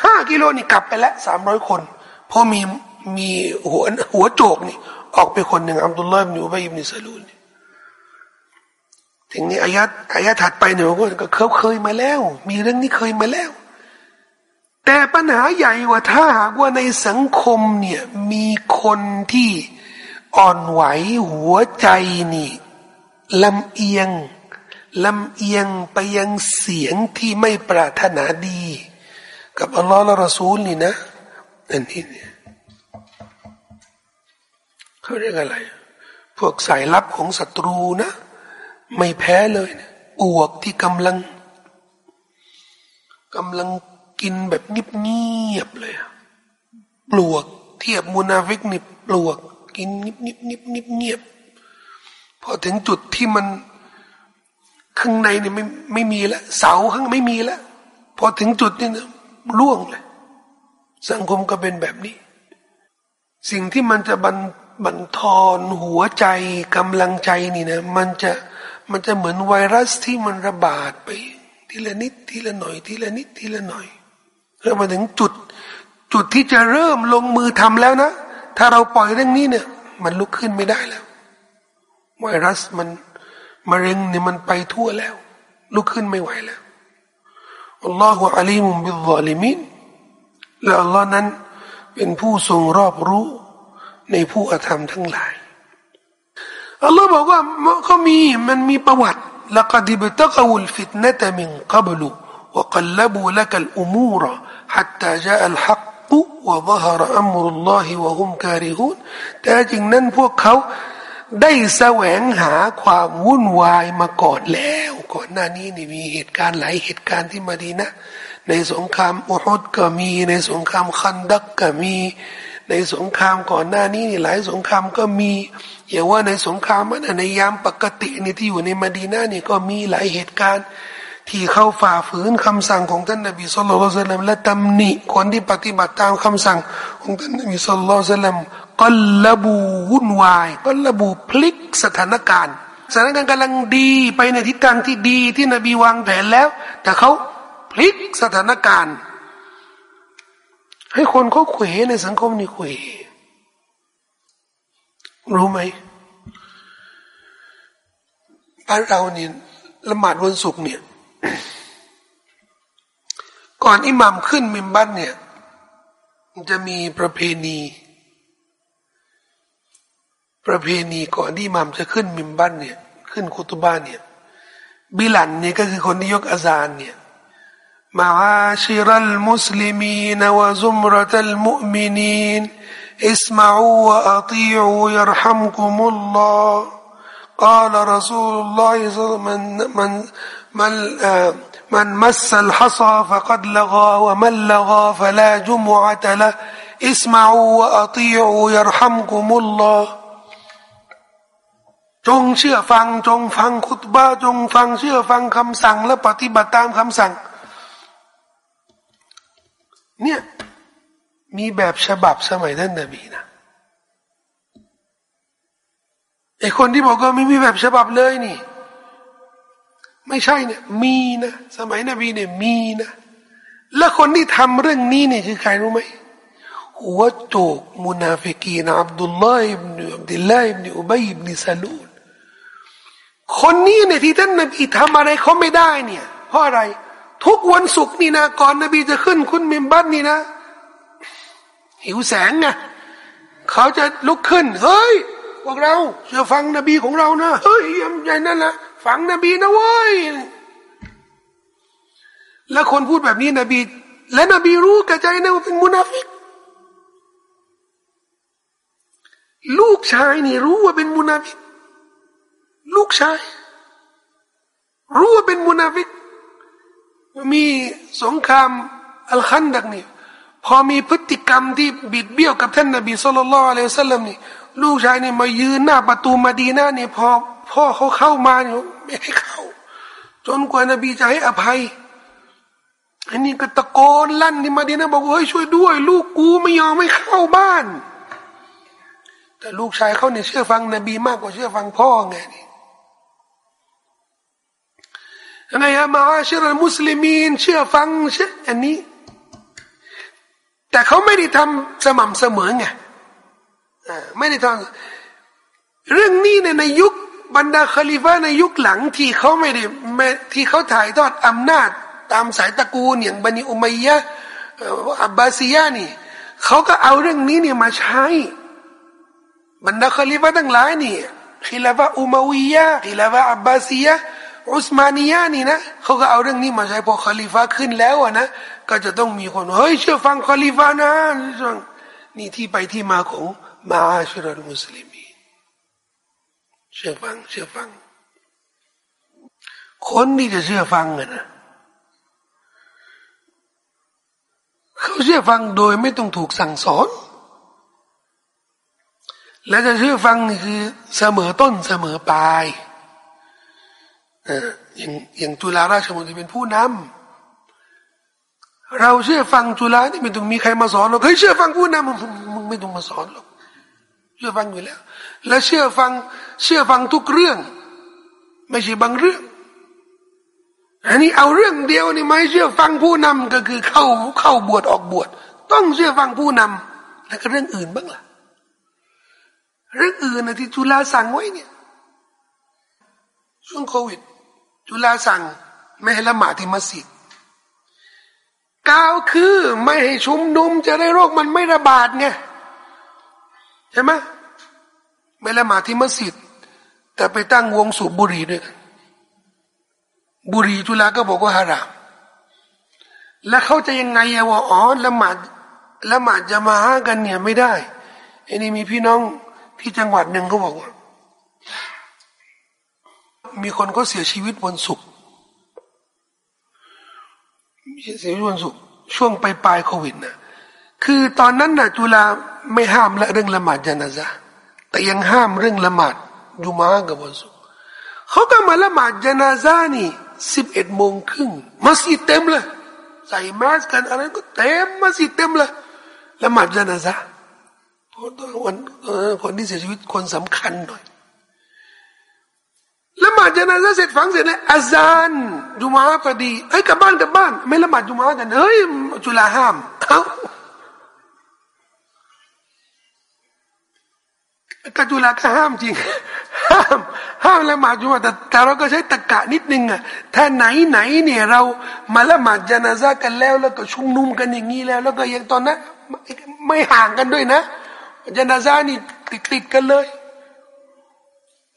Speaker 1: ห้ากิโลนี่กลับไปแล้วสามร้อยคนพอมีมีหัวหัวโจกนี่ ออกไปคนหนึ่งอับดุลลาห์อิบนุอุบัยอิบนุซาลูลถึงนี้อายัดอายะถัดไปเนี่ยก็เขาเคยมาแล้ว มีเรื่องนี้เคยมาแล้ว แต่ปัญหาใหญ่ว่าถ้าหากว่าในสังคมเนี่ยมีคนที่ อ่อนไหวหัวใจนี่ลำเอียงลำเอียงไปยังเสียงที่ไม่ปรารถนาดี กับอัลลอฮ์และรอซูลนี่นะอันนี้เนี่ยเขาเรียกอะไร พวกสายลับของศัตรูนะ ไม่แพ้เลยนะอวกที่กำลังกำลังกินแบบเงียบๆเลยปลวก เทียบมูนาฟิกนี่ปลวก กินเงียบงียบเงียบเงียบเงียบพอถึงจุดที่มันข้างในเนี่ยไม่ไม่มีแล้วเสาข้างไม่มีแล้วพอถึงจุดนี้นะล่วงเลย สังคมก็เป็นแบบนี้ สิ่งที่มันจะบันบันทอนหัวใจกำลังใจนี่นะมันจะมันจะเหมือนไวรัสที่มันระบาดไป ทีละนิดทีละหน่อย ทีละนิดทีละหน่อยแล้วมาถึงจุด จุดที่จะเริ่มลงมือทำแล้วนะ ถ้าเราปล่อยเรื่องนี้เนี่ย มันลุกขึ้นไม่ได้แล้ว ไวรัสมันมะเร็งเนี่ยมันไปทั่วแล้ว ลุกขึ้นไม่ไหวแล้วอัลลอฮฺอัลีมุบิลลอลิมินและอัลลอฮ์นั้นเป็นผู้ทรงรอบรู้ในผู้อธรรมทั้งหลายอัลลอฮ์บอกว่าเขามีมันมีประวัติ لقد ابتغوا الفتنة من قبل وقلبوا لك الأمور حتى جاء الحق กุวะวะฮรอัมรุลลอฮิวะฮุมกาลิฮุนแต่จริงนั้นพวกเขาได้แสวงหาความวุ่นวายมาก่อนแล้ว ก่อนหน้านี้นี่มีเหตุการณ์หลายเหตุการณ์ที่มาดีนะ ในสงครามอุฮุดก็มี ในสงครามคันดักก็มี ในสงครามก่อนหน้านี้นี่หลายสงครามก็มีอย่าว่าในสงครามมันในยามปกตินี่ที่อยู่ในมาดีนานี่ก็มีหลายเหตุการณ์ ที่เขาฝ่าฝืนคำสั่งของท่านนบีสุลต่านและตำหนิคนที่ปฏิบัติตามคำสั่งของท่านนบีสุลต่านก็ละบูวุ่นวายก็ละบูพลิกสถานการณ์สถานการณ์กำลังดีไปในทิศทางที่ดีที่นบีวางแผนแล้ว แต่เขาพลิกสถานการณ์ ให้คนเขาเขวในสังคมนี่เขวรู้ไหมบ้านเราเนี่ยละหมาดวันศุกร์เนี่ย ก่อนอิหมัมขึ้นมิมบัตเนี่ยมันจะมีประเพณีประเพณีก่อนที่มามจะขึ้นมิมบันเนี่ยขึ้นคุตุบ้านเนี่ยบิลันเนี่ยก็คือคนที่ยกอาซานเนี่ยมาอาชิรัลมุสลิมีนวะซุมรตัลมุมินีน اسمعوا وأطيعوا يرحمكم الله قال رسول الله صلى الله عليه وسلم من من มันมันมัสลฮัซาฟะกัดละกาวะมันละกาฟะลาจุมอะตะละอิสมาอูวะอัติอูยรฮัมกุมุลลอฮจงเชื่อฟังจงฟังคุตบ้าจงฟังเชื่อฟังคำสั่ง และปฏิบัติตามคำสั่ง เนี่ยมีแบบฉบับสมัยท่านนบีนะไอคนที่บอกว่าไม่มีแบบฉบับเลยนี่ ไม่ใช่เนี่ยมีนะสมัยนบีเนี่ยมีนะและคนที่ทำเรื่องนี้เนี่ยคือใครรู้ไหมหัวโจกมุนาฟิกีนอับดุลลาฮิบนอับดุลลาฮิบนอุบัยอิบนซาลูลคนนี้เนี่ยที่ท่านนบีทำอะไรเขาไม่ได้เนี่ยเพราะอะไร ทุกวันศุกร์นี่นะก่อนนบีจะขึ้นคุณมิมบัตนี่นะ หิวแสงไงเขาจะลุกขึ้น เฮ้ยพวกเราเชื่อฟังนบีของเรานะเฮ้ยอย่างนั้นนะ ฟังนบีนะเว้ย แล้วคนพูดแบบนี้นบี และนบีรู้กระใจนะว่าเป็นมุนาฟิก ลูกชายนี่รู้ว่าเป็นมุนาฟิก ลูกชาย รู้ว่าเป็นมุนาฟิก มีสงครามอัลคันดักนี่พอมีพฤติกรรมที่บิดเบี้ยวกับท่านนบีสุลต่านละอัลลอฮฺสัลลัมนี่ลูกชายนี่มายืนหน้าประตูมาดีนานี่พอ พ่อเขาเข้ามาเนี่ยไม่ให้เข้า จนกว่านบีจะให้อภัย อันนี้ก็ตะโกนลั่นที่มาดีนาบอกว่าเฮ้ยช่วยด้วย ลูกกูไม่ยอมไม่เข้าบ้าน แต่ลูกชายเขาเนี่ยเชื่อฟังนบีมากกว่าเชื่อฟังพ่อไงนี่ไงอะมาเชื่อมุสลิมีนเชื่อฟังเชื่ออันนี้ แต่เขาไม่ได้ทำสม่ำเสมอไงไม่ได้ทำเรื่องนี้ในในยุค บรรดาคลิฟะในยุคหลังที่เขาไม่ได้ที่เขาถ่ายทอดอำนาจตามสายตระกูลอย่างบันิอุมัยยะอับบาซียะนี่เขาก็เอาเรื่องนี้เนี่ยมาใช้ บรรดาคลิฟะทั้งหลายนี่คิลาฟะอุมาวิยะคิลาฟะอับบาซียะอุสมานียานี่นะเขาก็เอาเรื่องนี้มาใช้พอคลิฟ้าขึ้นแล้วนะก็จะต้องมีคนเฮ้ยเชื่อฟังคลิฟ้านะนี่ที่ไปที่มาของมาอาชุรมุสลิม เชื่อฟัง เชื่อฟัง คนที่จะเชื่อฟังนะเขาเชื่อฟังโดยไม่ต้องถูกสั่งสอน และจะเชื่อฟังนี่คือเสมอต้นเสมอปลายอย่างอย่างจุฬาราชมนตรีเป็นผู้นเราเชื่อฟังจุฬานี่ไม่ต้องมีใครมาสอนเราเคยเชื่อฟังผู้นำมึงไม่ต้องมาสอนหรอกเชื่อฟังอยู่แล้ว และเชื่อฟัง เชื่อฟังทุกเรื่อง ไม่ใช่บางเรื่อง อันนี้เอาเรื่องเดียวนี่ไม่เชื่อฟังผู้นำก็คือเข้าเข้าบวชออกบวชต้องเชื่อฟังผู้นำแล้วก็เรื่องอื่นบ้างล่ะ เรื่องอื่นนะที่จุฬาสั่งไว้เนี่ย ช่วงโควิด จุฬาสั่งไม่ให้ละหมาดที่มัสยิดกาวคือไม่ให้ชุมนุมจะได้โรคมันไม่ระบาดไงใช่ไหมไม่ละหมาดที่มัสยิด แต่ไปตั้งวงสูบบุหรี่ด้วยกันบุหรี่จุฬาก็บอกว่าฮารามแล้วเขาจะยังไงอะว่าอ๋อละหมาดละหมาดจะมาหากันเนี่ยไม่ได้อันนี้มีพี่น้องที่จังหวัดหนึ่งเขาบอกว่า มีคนก็เสียชีวิตวันศุกร์เสียชีวิตวันศุกร์ช่วงปลายปลายโควิดนะคือตอนนั้นนะจุฬาไม่ห้ามละเรื่องละหมาดจานาซะแต่ยังห้ามเรื่องละหมาด จุมากับวันศุกร์เขาก็มาละหมาดจานาซานี่สิบเอ็ดโมงครึ่งมัสยิดเต็มเลยใส่แมสกันอะไรก็เต็มมัสยิดเต็มเลยละหมาดจานาซาวันคนที่เสียชีวิตคนสำคัญหน่อยละหมาดจนาซะเสร็จฝังเสร็จเลยอาจารย์จุมาพอดีเฮ้ยกลับบ้านกลับบ้าน ไม่ละหมาดจุมากันเฮ้ยจุฬาห้ามเอ้าก็จุฬาก็ห้ามจริง ห้ามห้ามละหมาดจุมาแต่แต่เราก็ใช้ตะกะนิดนึงอะถ้าไหนไหนเนี่ยเรามาละหมาดจนาซะกันแล้ว แล้วก็ชุมนุมกันอย่างนี้แล้ว แล้วก็ยังตอนนั้นไม่ห่างกันด้วยนะจนาซานี่ติดติดกันเลย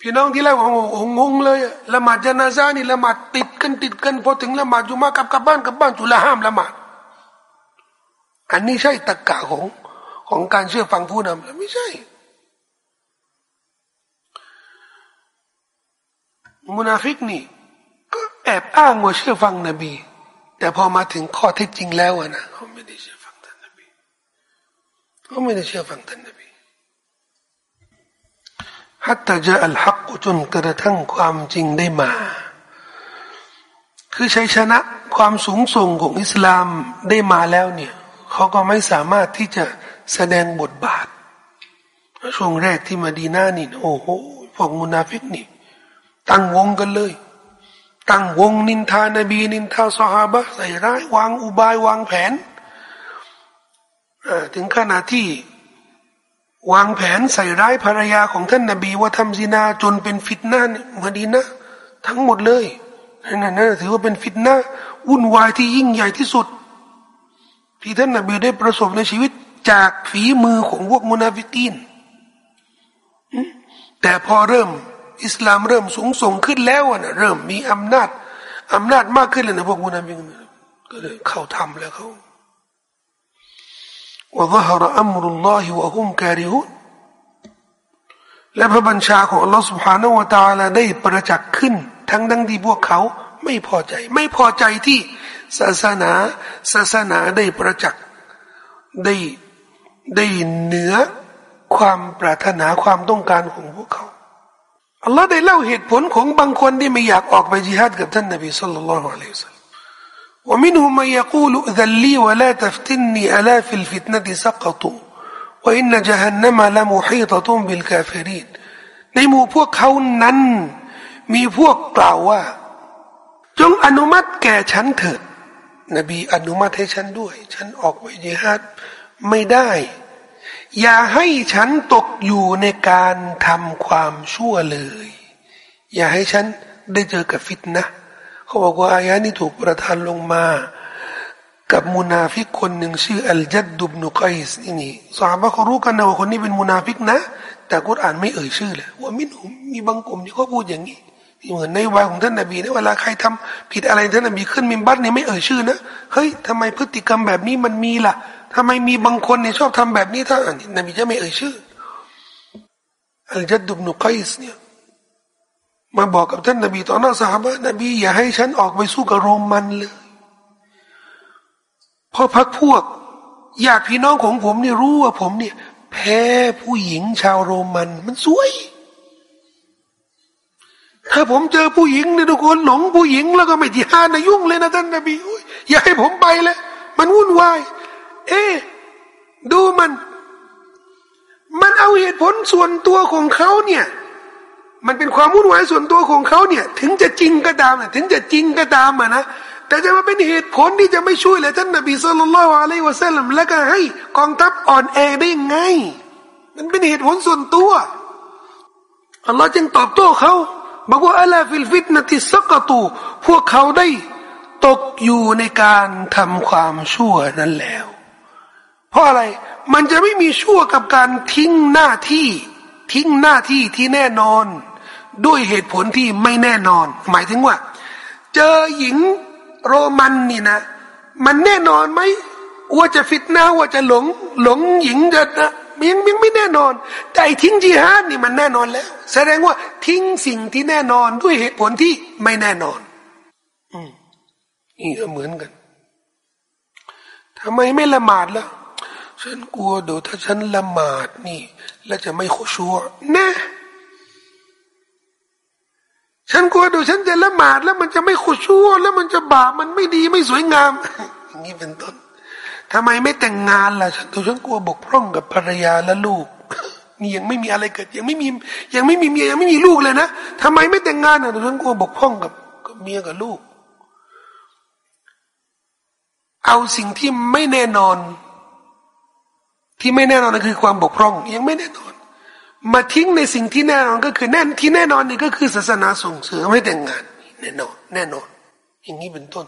Speaker 1: พี่น้องที่แรกของงงเลยละหมาดจนาซานี่ละหมาดติดกันติดกันพอถึงละหมาดจุมากับกับบ้านกับบ้านจุลห้ามละหมาดอันนี้ใช่ตะกะของของการเชื่อฟังผู้นำไม่ใช่ มุนาฟิกนี่ ก็แอบอ้างว่าเชื่อฟังนบี แต่พอมาถึงข้อเท็จจริงแล้วนะเขาไม่ได้เชื่อฟังท่านนบีเขาไม่ได้เชื่อฟังท่านนบีฮัตตาจะอัลฮักจนกระทั่งความจริงได้มา คือชัยชนะความสูงส่งของอิสลามได้มาแล้วเนี่ยเขาก็ไม่สามารถที่จะแสดงบทบาทช่วงแรกที่มาดีนานี่ โอ้โหพวกมุนาฟิกนี่ ตั้งวงกันเลย ตั้งวงนินทานบี นินทาสฮาบะใส่ร้ายวางอุบายวางแผนถึงขนาดที่วางแผนใส่ร้ายภรรยาของท่านนาบีว่าทำซินาจนเป็นฟิตนาเมาดีนะทั้งหมดเลยนั่นนั่นถือว่าเป็นฟิตนาวุ่นวายที่ยิ่งใหญ่ที่สุด ที่ท่านนบีได้ประสบในชีวิตจากฝีมือของพวกมุนาฟิกีนแต่พอเริ่ม อิสลามเริ่มสูงส่งขึ้นแล้วนะเริ่มมีอำนาจอำนาจมากขึ้นเลยนะพวกมุนาฟิกีนก็เลยเข้าทำแล้วเขา وظهر أمر الله وهم كارهون และพระบัญชาของอัลลอฮฺ سبحانه และ تعالى ได้ประจักษ์ขึ้น ทั้งดังที่พวกเขาไม่พอใจ ไม่พอใจที่ศาสนาศาสนาได้ประจักษ์ได้ได้เหนือความปรารถนาความต้องการของพวกเขา อัลลอฮ์ได้เล่าเหตุผลของบางคนที่ไม่อยากออกไปจิฮาดกับท่านนบีสุลต่านละฮ์อะลัยฮิสซาล ومنهم من يقول ائذن لي ولا تفتني ألا في الفتنة سقطوا وإن جهنم لمحيطة بالكافرين ในหมู่พวกเขานั้น มีพวกกล่าวว่า จงอนุมัติแก่ฉันเถิด นบีอนุมัติให้ฉันด้วย ฉันออกไปยิฮัดไม่ได้ อย่าให้ฉันตกอยู่ในการทำความชั่วเลย อย่าให้ฉันได้เจอกับฟิตนะเขาบอกว่าอายะนี้ถูกประทานลงมา กับมุนาฟิกคนหนึ่งชื่ออัลจัดดุบนุกัยสนี่นี่ซอฮาบะฮ์เขารู้กันนะว่าคนนี้เป็นมุนาฟิกนะ แต่กุรอานไม่เอ่ยชื่อเลยว่า منهم มีบางกลุ่มที่เขาพูดอย่างนี้ที่เหมือนในวัยของท่านนบีนะเวลาใครทำผิดอะไรท่านนบีขึ้นมิมบัรเนี่ยไม่เอ่ยชื่อนะเฮ้ยทำไมพฤติกรรมแบบนี้มันมีล่ะ ทำไมมีบางคนเนี่ยชอบทำแบบนี้ท่านนบีจะไม่เอ่ยชื่ออัลจัดดุบนุกัยส์เนี่ยมาบอกกับท่านนบีตอนนั้นสหายนบีอย่าให้ฉันออกไปสู้กับโรมันเลยเพราะพักพวกญาติพี่น้องของผมเนี่ยรู้ว่าผมเนี่ย แพ้ผู้หญิงชาวโรมันมันสวย ถ้าผมเจอผู้หญิงเนี่ยทุกคนหลงผู้หญิงแล้วก็ไม่ที่ฮานะยุ่งเลยนะท่านนบีอย่าให้ผมไปเลยมันวุ่นวาย เอ๊ดูมัน มันเอาเหตุผลส่วนตัวของเขาเนี่ย มันเป็นความวุ่นวายส่วนตัวของเขาเนี่ย ถึงจะจริงก็ตามนะถึงจะจริงก็ตามอะนะแต่จะมาเป็นเหตุผลที่จะไม่ช่วยเลยท่านนบี صلى الله عليه وسلم แล้วก็ให้กองทัพอ่อนแอได้ยังไง มันเป็นเหตุผลส่วนตัวอัลลอฮ์จึงตอบโต้เขาบอกว่า ألا في الفتنة سقطوا พวกเขาได้ตกอยู่ในการทำความชั่วนั้นแล้ว เพราะอะไร มันจะไม่มีชั่วกับการทิ้งหน้าที่ ทิ้งหน้าที่ที่แน่นอน ด้วยเหตุผลที่ไม่แน่นอน หมายถึงว่า เจอหญิงโรมันนี่นะ มันแน่นอนไหมว่าจะฟิตนาว่าจะหลง หลงหญิงจะนะยังยังไม่แน่นอนแต่ทิ้งจิฮาดนี่มันแน่นอนแล้ว แสดงว่าทิ้งสิ่งที่แน่นอนด้วยเหตุผลที่ไม่แน่นอน อืมนี่ก็เหมือนกันทำไมไม่ละหมาดล่ะ ฉันกลัวเดี๋ยวถ้าฉันละหมาดนี่ แล้วจะไม่ขชัวนะฉันกลัวเดี๋ยวฉันจะละหมาดแล้วมันจะไม่ขุชั่วแล้วมันจะบาปมันไม่ดีไม่สวยงามอย่างนี้เป็นต้นทำไมไม่แต่งงานล่ะฉันตัวฉันกลัวบกพร่องกับภรรยาและลูกนี่ยังไม่มีอะไรเกิด ยังไม่มียังไม่มีเมียยังไม่มีลูกเลยนะทำไมไม่แต่งงานอะตัวฉันกลัวบกพร่องกับกับเมียกับลูก เอาสิ่งที่ไม่แน่นอน ที่ไม่แน่นอนนั่นคือความบกพร่อง ยังไม่แน่นอน มาทิ้งในสิ่งที่แน่นอนก็คือแน่นที่แน่นอนนี่ก็คือศาสนาส่งเสริมให้แต่งงาน แน่นอน แน่นอน อย่างนี้เป็นต้น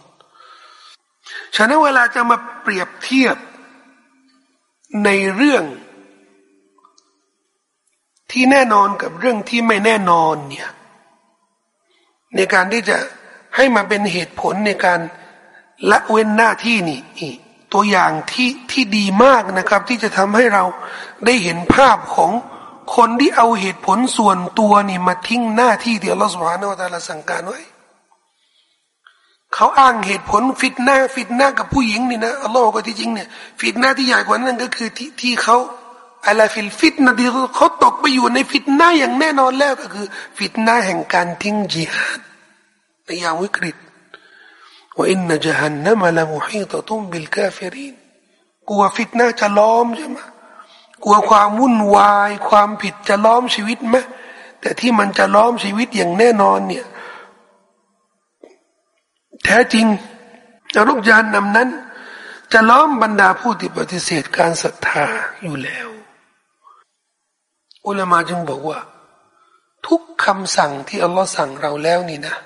Speaker 1: ฉะนั้นเวลาจะมาเปรียบเทียบในเรื่องที่แน่นอนกับเรื่องที่ไม่แน่นอนเนี่ยในการที่จะให้มาเป็นเหตุผลในการละเว้นหน้าที่นี่ ตัวอย่างที่ที่ดีมากนะครับ ที่จะทำให้เราได้เห็นภาพของคนที่เอาเหตุผลส่วนตัวนี่มาทิ้งหน้าที่ที่อัลลอฮฺ سبحانه وتعالى สั่งการไว้เขาอ้างเหตุผลฟิตหน้าฟิตหน้ากับผู้หญิงนี่นะอัลลอฮฺก็ที่จริงเนี่ย ฟิตหน้าที่ใหญ่กว่านั้นก็คือที่ที่เขา ألا في الفتنة ที่เขาตกไปอยู่ในฟิตหน้าอย่างแน่นอนแล้วก็คือ ฟิตหน้าแห่งการทิ้งจิฮาดในยามวิกฤต ว่าอินนจะฮันนัมละมุฮีตตุมบิลกาฟิรินกลัวฟิตนาจะล้อมใช่ไหมกลัวความวุ่นวาย ความผิดจะล้อมชีวิตไหมแต่ที่มันจะล้อมชีวิตอย่างแน่นอนเนี่ย แท้จริงนรกยานนำนั้น จะล้อมบรรดาผู้ที่ปฏิเสธการศรัทธาอยู่แล้ว อุลามาจึงบอกว่า ทุกคำสั่งที่อัลลอฮ์สั่งเราแล้วนี่นะ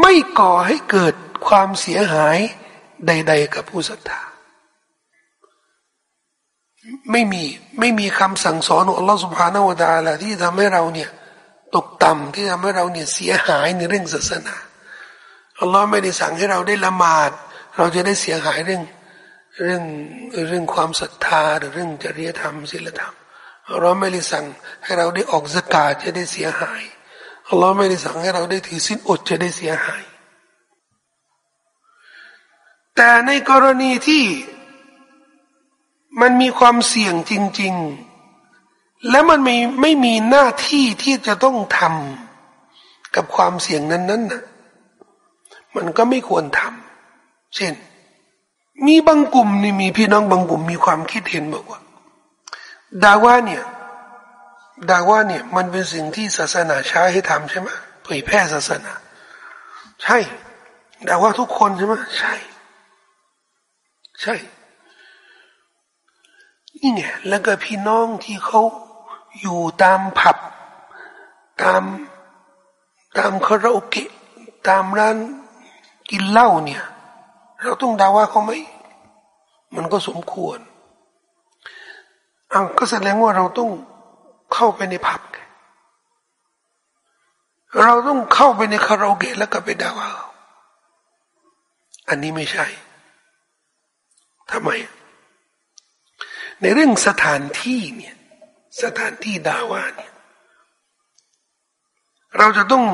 Speaker 1: ไม่ก่อให้เกิดความเสียหายใด ๆ กับผู้ศรัทธา ไม่มีไม่มีคำสั่งสอนของอัลลอฮฺสุบฮานาวะตาลาที่ทำให้เราเนี่ยตกต่ำที่ทำให้เราเนี่ยเสียหายในเรื่องศาสนาอัลลอฮ์ไม่ได้สั่งให้เราได้ละหมาด เราจะได้เสียหายเรื่องเรื่องเรื่องความศรัทธาหรือเรื่องจริยธรรมศีลธรรมอัลลอฮ์ไม่ได้สั่งให้เราได้ออกสกาดจะได้เสียหาย อัลลอฮ์ไม่ได้สั่งให้เราได้ถือสินอดจะได้เสียหาย แต่ในกรณีที่มันมีความเสี่ยงจริง ๆ และมันไม่ไม่มีหน้าที่ที่จะต้องทำกับความเสี่ยงนั้นนั้นนะมันก็ไม่ควรทำเช่น มีบางกลุ่มนี่มีพี่น้องบางกลุ่มมีความคิดเห็นบอกว่าดาว่าเนี่ย ดาว่าเนี่ยมันเป็นสิ่งที่ศาสนาใช้ให้ทำใช่ไหมเผยแพร่ศาสนา ใช่ดาว่าทุกคนใช่ไหมใช่ ใช่นี่ไงแล้วก็พี่น้องที่เขาอยู่ตามผับ ตามตามคาราโอเกะตามร้านกินเหล้าเนี่ย เราต้องด่าว่าเขาไหมมันก็สมควรอังก็แสดงว่าเราต้อง เข้าไปในผับเราต้องเข้าไปในคาราโอเกะแล้วก็ไปด่าว่าอันนี้ไม่ใช่ทำไม ในเรื่องสถานที่เนี่ย สถานที่ดาว่าเนี่ย เราจะต้อง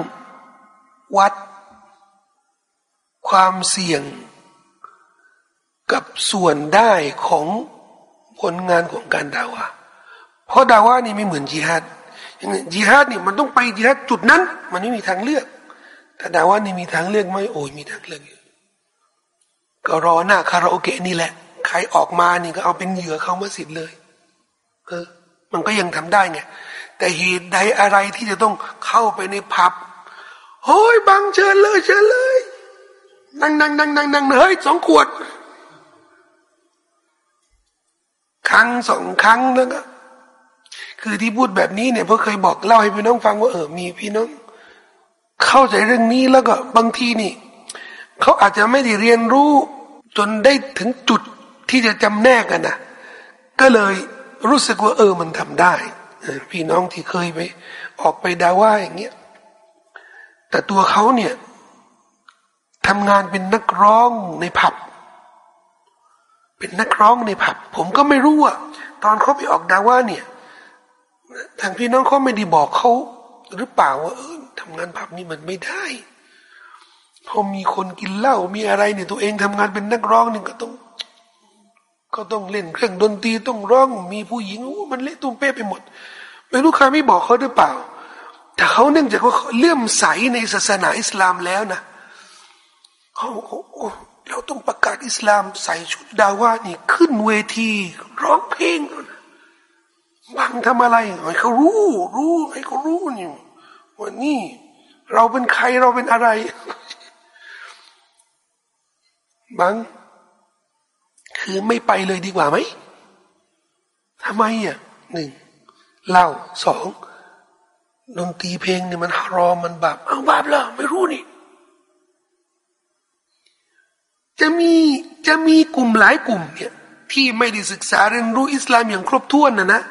Speaker 1: วัดความเสี่ยงกับส่วนได้ของผลงานของการดาวา เพราะดาว่านี่ไม่เหมือนจิฮัดอย่างจิฮัดนี่มันต้องไปจิฮัดจุดนั้น มันไม่มีทางเลือกแต่ดาว่านี่มีทางเลือกไหมโอ้ยมีทางเลือกอยู่ก็รอหน้าคาราโอเกะนี่แหละ ใครออกมานี่ก็เอาเป็นเหยื่อเข้ามาสิทธิ์เลยเออมันก็ยังทำได้ไงแต่เหตุใดอะไรที่จะต้องเข้าไปในผับโอ้ยบังเชิญเลยเชิญเลยนั่งนั่งนั่งนั่งนั่งเฮ้ยสองขวด ครั้งสองครั้งแล้วก็ คือที่พูดแบบนี้เนี่ยเพราะเคยบอกเล่าให้พี่น้องฟังว่าเออมีพี่น้อง เข้าใจเรื่องนี้แล้วก็บางทีนี่เขาอาจจะไม่ได้เรียนรู้จนได้ถึงจุดที่จะจำแนกกันนะก็เลยรู้สึกว่าเออมันทำได้พี่น้องที่เคยไป ออกไปดาว่าอย่างเงี้ยแต่ตัวเขาเนี่ยทำงานเป็นนักร้องในผับ เป็นนักร้องในผับ ผมก็ไม่รู้อะตอนเขาไปออกดาว่าเนี่ย ทางพี่น้องเขาไม่ได้บอกเขาหรือเปล่าว่าเออทำงานผับนี่มันไม่ได้พอมีคนกินเหล้ามีอะไรเนี่ยตัวเองทำงานเป็นนักร้องเนี่ยก็ต้อง ก็ต้องเล่นเครื่องดนตรีต้องร้องมีผู้หญิงมันเละตุ้มเป้ไปหมด ไม่รู้ใครไม่บอกเขาหรือเปล่า แต่เขาเนื่องจากว่าเลื่อมใสในศาสนาอิสลามแล้วนะเขาเราต้องประกาศอิสลามใส่ชุดดาว่านี่ขึ้นเวที ร้องเพลงนะ บังทำอะไรให้เขารู้ รู้ให้เขารู้นี่ว่านี่ เราเป็นใครเราเป็นอะไร บัง คือไม่ไปเลยดีกว่าไหมทำไมอะหนึ่งเล่าสองดนตรีเพลงเนี่ยมันฮารอมมันบาปเอาบาปแล้วไม่รู้นี่จะมีจะมีกลุ่มหลายกลุ่มเนี่ยที่ไม่ได้ศึกษาเรียนรู้อิสลามอย่างครบถ้วนนะนะ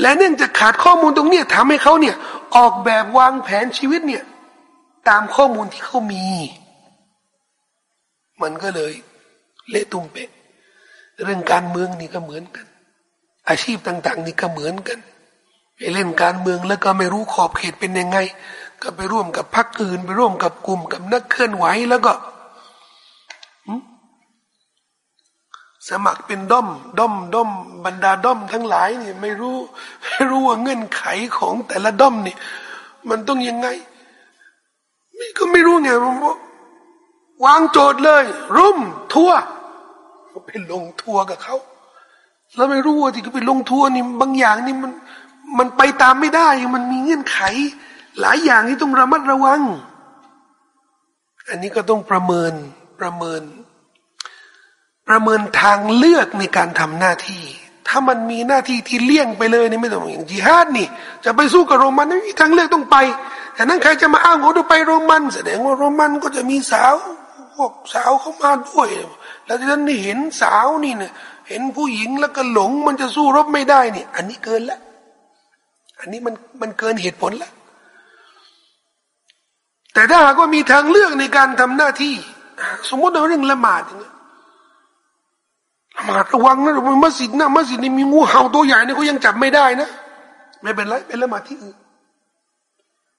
Speaker 1: และเนื่องจากขาดข้อมูลตรงนี้ทำให้เขาเนี่ย ออกแบบวางแผนชีวิตเนี่ย ตามข้อมูลที่เขามี มันก็เลย เละตุ้มเป๊ะเรื่องการเมืองนี่ก็เหมือนกัน อาชีพต่าง ๆ นี่ก็เหมือนกันไปเล่นการเมืองแล้วก็ไม่รู้ขอบเขตเป็นยังไง ก็ไปร่วมกับพรรคอื่น ไปร่วมกับกลุ่มกับนักเคลื่อนไหวแล้วก็ สมัครเป็นด้อมด้อมด้อมบรรดาด้อมทั้งหลายนี่ไม่รู้ไม่รู้ว่าเงื่อนไขของแต่ละด้อมนี่มันต้องยังไงไม่ก็ไม่รู้ไงวางโจทย์เลย รุ่มทัวไปลงทัวกับเขาแล้วไม่รู้ว่าที่เขาไปลงทัวนี่บางอย่างนี่มันมันไปตามไม่ได้ มันมีเงื่อนไข หลายอย่างที่ต้องระมัดระวัง อันนี้ก็ต้องประเมินประเมิน ประเมินทางเลือกในการทำหน้าที่ ถ้ามันมีหน้าที่ที่เลี่ยงไปเลยนี่ไม่ต้องอย่างจิฮาดนี่ จะไปสู้กับโรมันไม่มีทางเลือกต้องไป แต่นั้นใครจะมาอ้างว่าไปโรมัน แสดงว่าโรมันก็จะมีสาวพวกสาวเข้ามาด้วย แล้วที่นั้นเห็นสาวนี่เนี่ยเห็นผู้หญิงแล้วก็หลงมันจะสู้รบไม่ได้นี่อันนี้เกินล้วอันนี้มันมันเกินเหตุผลแล้วแต่ถ้าหากว่ามีทางเลือกในการทำหน้าที่ สมมติเราเรื่องละหมาดอย่างเงี้ย มาระวังนะมัสยิดนะมัสยิดนี่มีงูเห่าตัวใหญ่เนี่ยเขายังจับไม่ได้นะ ไม่เป็นไรเป็นละหมาดที่อื่น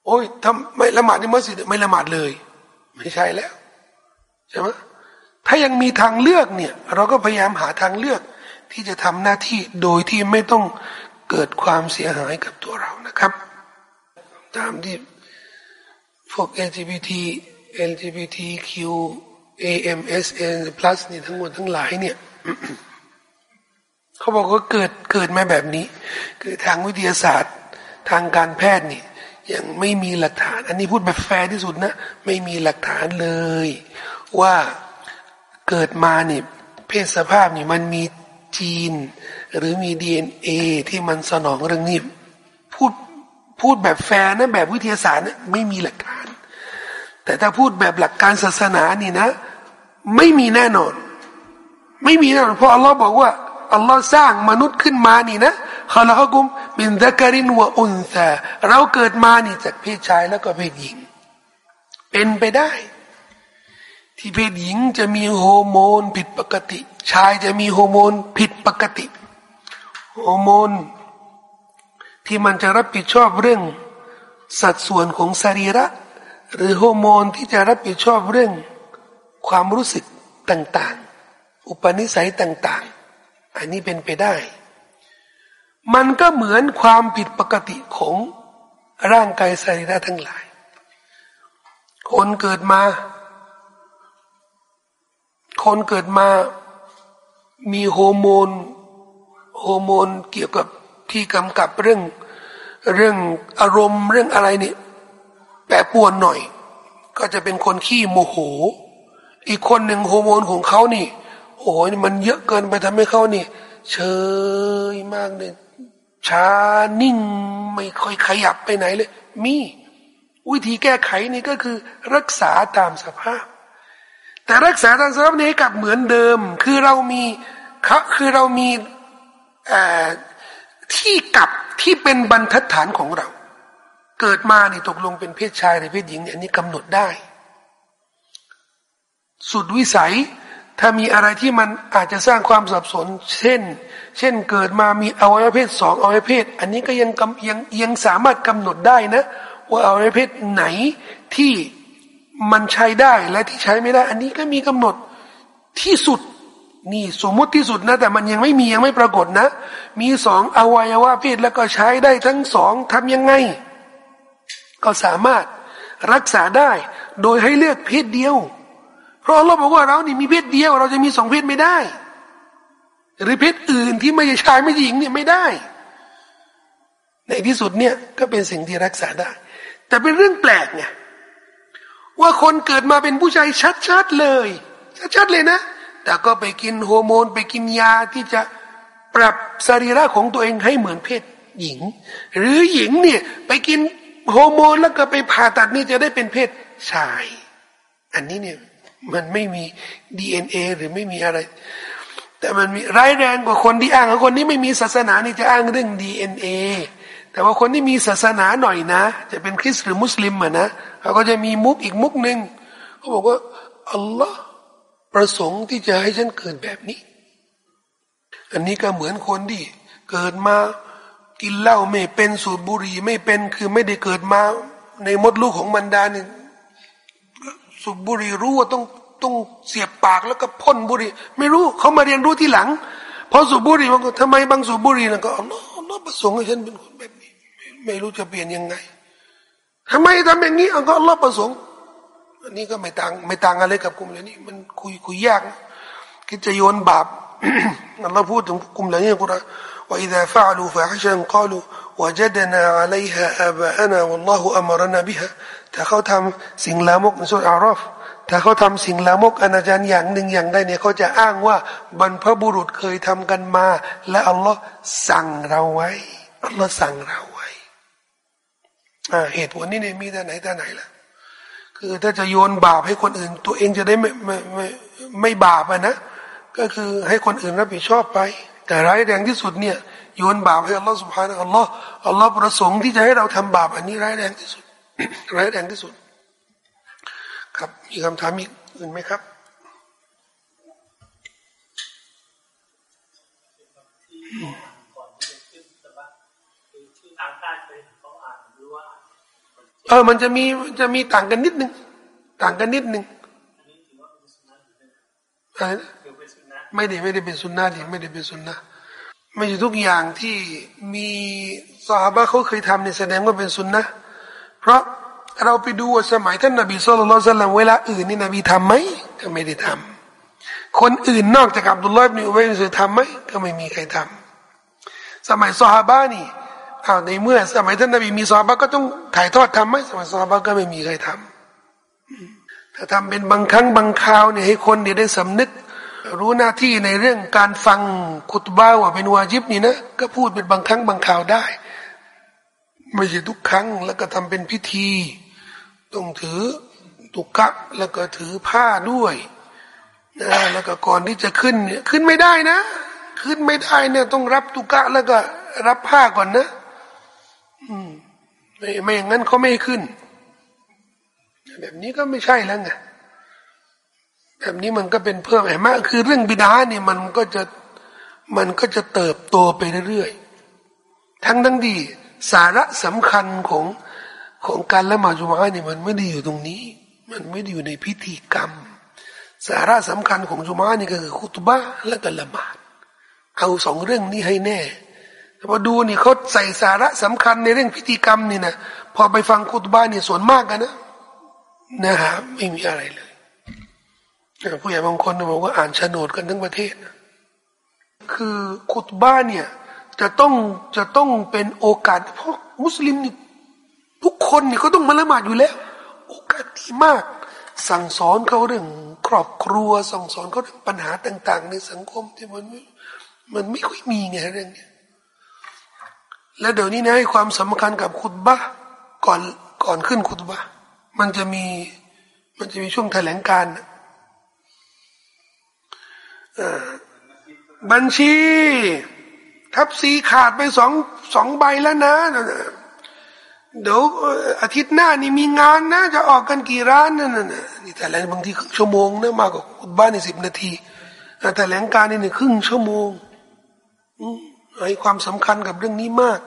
Speaker 1: โอ้ยทำไม่ละหมาดในมัสยิดไม่ละหมาดเลย ไม่ใช่แล้วใช่ไหมถ้ายังมีทางเลือกเนี่ย เราก็พยายามหาทางเลือก ที่จะทำหน้าที่โดยที่ไม่ต้องเกิดความเสียหายกับตัวเรานะครับ ตามที่พวก LGBT LGBTQ AMSN plus นี่ทั้งหมดทั้งหลายเนี่ย เขาบอกว่าเกิดเกิดมาแบบนี้ คือทางวิทยาศาสตร์ ทางการแพทย์นี่ยังไม่มีหลักฐาน อันนี้พูดแบบแฟร์ที่สุดนะ ไม่มีหลักฐานเลย ว่าเกิดมาเนี่ยเพศสภาพนี่มันมียีน หรือมีดีเอ็นเอที่มันสนองเรื่องนี้พูดพูดแบบแฟร์นะแบบวิทยาศาสตร์นะไม่มีหลักฐาน แต่ถ้าพูดแบบหลักการศาสนานี่นะ ไม่มีแน่นอน ไม่มีแน่นอนเพราะอัลลอฮ์บอกว่าอัลลอฮ์สร้างมนุษย์ขึ้นมานี่นะขลากุมมินดะกรินวะอุนซาเราเกิดมานี่จากเพศชายแล้วก็เพศหญิง เป็นไปได้ ที่เพศหญิงจะมีฮอร์โมนผิดปกติ ชายจะมีฮอร์โมนผิดปกติฮอร์โมน ที่มันจะรับผิดชอบเรื่อง สัดส่วนของสรีระ หรือฮอร์โมนที่จะรับผิดชอบเรื่อง ความรู้สึกต่างๆ อุปนิสัยต่าง ๆ อันนี้เป็นไปได้ มันก็เหมือนความผิดปกติของร่างกายสรีระทั้งหลาย คนเกิดมา คนเกิดมามีโฮอร์โมนโฮอร์โมนเกี่ยวกับที่กำกับเรื่องเรื่องอารมณ์เรื่องอะไรนี่แปรปวนหน่อย ก็จะเป็นคนขี้โมโห อีกคนหนึ่งโฮอร์โมนของเขานี่ โอ้ยมันเยอะเกินไปทำให้เขานี่ เฉยมากเลยช้านิ่งไม่ค่อยขยับไปไหนเลย มี วิธีแก้ไขนี่ก็คือ รักษาตามสภาพ แต่รักษาตามสภาพนี้กลับเหมือนเดิม คือเรามีคือเรามีที่กับที่เป็นบรรทัดฐานของเรา เกิดมานี่ตกลงเป็นเพศชายหรือเพศหญิงอันนี้กำหนดได้ สุดวิสัย ถ้ามีอะไรที่มันอาจจะสร้างความสับสน เช่น เช่นเกิดมามีอวัยวะเพศสองอวัยวะเพศ อันนี้ก็ยังยังยังสามารถกำหนดได้นะ ว่าอวัยวะเพศไหนที่มันใช้ได้และที่ใช้ไม่ได้ อันนี้ก็มีกำหนดที่สุดนี่สมมุติที่สุดนะ แต่มันยังไม่มียังไม่ปรากฏนะ มีสองอวัยวะเพศแล้วก็ใช้ได้ทั้งสองทำยังไง ก็สามารถรักษาได้ โดยให้เลือกเพศเดียว ราะเราบอกว่าเรานี่มีเพศเดียว เราจะมีสองเพศไม่ได้ หรือเพศอื่นที่ไม่ใช่ชายไม่ใช่หญิงเนี่ยไม่ได้ ในที่สุดเนี่ยก็เป็นสิ่งที่รักษาได้ แต่เป็นเรื่องแปลกไงว่าคนเกิดมาเป็นผู้ชายชัดๆเลย ชัดๆเลยนะ แต่ก็ไปกินโฮอร์โมน ไปกินยาที่จะปรับสรีระของตัวเองให้เหมือนเพศหญิง หรือหญิงเนี่ยไปกินโฮอร์โมนแล้วก็ไปผ่าตัดนี่จะได้เป็นเพศชาย อันนี้เนี่ย มันไม่มีดีเอ็นเอหรือไม่มีอะไร แต่มันมีร้ายแรงกว่าคนที่อ้างคนที่ไม่มีศาสนานี่จะอ้างเรื่องดีเอ็นเอแต่ว่าคนที่มีศาสนาหน่อยนะ จะเป็นคริสต์หรือมุสลิมอะนะเขาก็จะมีมุกอีกมุกหนึ่งเขาบอกว่าอัลลอฮ์ประสงค์ที่จะให้ฉันเกิดแบบนี้ อันนี้ก็เหมือนคนที่เกิดมากินเหล้าไม่เป็นสูบบุหรี่ไม่เป็นคือไม่ได้เกิดมาในมดลูกของมันดาเนี่ย สูบบุหรี่รู้ว่าต้องต้องเสียบปากแล้วก็พ่นบุหรี่ไม่รู้เขามาเรียนรู้ที่หลังพอสูบบุหรี่มันก็ทำไมบางสูบบุหรี่นะก็อัลลอฮ์อัลลอฮ์ประสงค์ให้ฉันเป็นคนแบบนี้ ไม่รู้จะเปลี่ยนยังไง ทำไมทำอย่างนี้อัลลอฮ์ประสงค์อันนี้ก็ไม่ต่างไม่ต่างอะไรกับกลุ่มเหล่านี้มันคุยคุยยากคิดจะโยนบาปอัลลอฮ์พูดถึงกลุ่มเหล่านี้กุรอาน وإذا فعلوا فاحشة قالوا وجدنا عليها آباءنا والله أمرنا بها ถ้าเขาทำสิ่งลามกในสุดอารอฟถ้าเขาทำสิ่งลามกอนาจารอย่างหนึ่งอย่างใดเนี่ยเขาจะอ้างว่าบรรพบุรุษเคยทำกันมา และอัลลอฮ์สั่งเราไว้อัลลอฮ์สั่งเราไว้เหตุผลนี้เนี่ยมีแต่ไหนแต่ไหนล่ะคือถ้าจะโยนบาปให้คนอื่น ตัวเองจะได้ไม่ไม่ไม่ไม่บาปนะก็คือให้คนอื่นรับผิดชอบไป แต่ร้ายแรงที่สุดเนี่ยโยนบาปให้อัลลอฮ์สุบฮานะอัลลอฮ์อัลลอฮ์ประสงค์ที่จะให้เราทำบาปอันนี้ร้ายแรงที่สุด ร้ายแรงที่สุด ครับมีคำถามอีกอื่นไหมครับเออ มันจะมีจะมีต่างกันนิดนึง ต่างกันนิดนึงอะไรนะไม่ได้ไม่ได้เป็นสุนนะดิไม่ได้เป็นสุนนะไม่ใช่ทุกอย่างที่มีสาบะเขาเคยทำเนี่ยแสดงว่าเป็นสุนนะ เพราะเราไปดูสมัยท่านนบีสุลต่านเวลาอื่นนี่นบีทำไหมก็ไม่ได้ทำคนอื่นนอกจากอับดุลลอฮ์อิบนุอุบัยอินทำไหมก็ไม่มีใครทำสมัยซอฮาบะนี่อ้าวในเมื่อ สมัยท่านนบีมีซอฮาบะก็ต้องถ่ายทอดทำไหมสมัยซอฮาบะก็ไม่มีใครทำถ้าทำเป็นบางครั้งบางคราวเนี่ยให้คนเนี่ยได้สำนึก รู้หน้าที่ในเรื่องการฟังคุตบ้าว่าเป็นวาจิบนี่นะก็พูดเป็นบางครั้งบางคราวได้ ไม่ใช่ทุกครั้ง แล้วก็ทำเป็นพิธี ต้องถือตุกะแล้วก็ถือผ้าด้วยนะแล้วก็ก่อนที่จะขึ้นเนี่ยขึ้นไม่ได้นะ ขึ้นไม่ได้เนี่ยต้องรับตุกะแล้วก็รับผ้าก่อนนะ อืมไม่ไม่อย่างนั้นเขาไม่ขึ้น แบบนี้ก็ไม่ใช่แล้วไงแบบนี้มันก็เป็นเพิ่มแหมคือเรื่องบิดาเนี่ยมันก็จะมันก็จะเติบโตไปเรื่อยๆทั้งทั้งดี สาระสำคัญของของการละหมาดจุมาเนี่ยมันไม่ได้อยู่ตรงนี้ มันไม่ได้อยู่ในพิธีกรรม สาระสำคัญของจุมานี่ก็คือคุตบะและก็ละหมาด เอาสองเรื่องนี้ให้แน่แต่พอดูนี่เขาใส่สาระสำคัญในเรื่องพิธีกรรมนี่นะพอไปฟังคุตบะนี่ส่วนมากกันนะนื้อหาไม่มีอะไรเลยผู้ใหญ่บางคนบอกว่าอ่านโฉนดกันทั้งประเทศ คือขุตบ้านเนี่ย จะต้องจะต้องเป็นโอกาสเพราะมุสลิมนี่ทุกคนนี่ก็ต้องมาละหมาดอยู่แล้ว โอกาสดีมาก สั่งสอนเขาเรื่องครอบครัวสั่งสอนเขาเรื่องปัญหาต่าง ๆ ในสังคมที่มันมันไม่ค่อยมีไงเรื่องนี้และเดี๋ยวนี้นะให้ความสำคัญกับขุตบ้าก่อนก่อนขึ้นขุตบ้ามันจะมีมันจะมีช่วงแถลงการบัญชี ทับซีขาดไปสองสองใบแล้วนะ เดี๋ยวอาทิตย์หน้านี่มีงานนะ จะออกกันกี่ร้านนั่นน่ะนี่แต่แลงบางทีครึ่งชั่วโมงนะมากกว่าบ้านในสิบนาทีแต่แหลงการนี่หนึ่งครึ่งชั่วโมงให้ความสำคัญกับเรื่องนี้มาก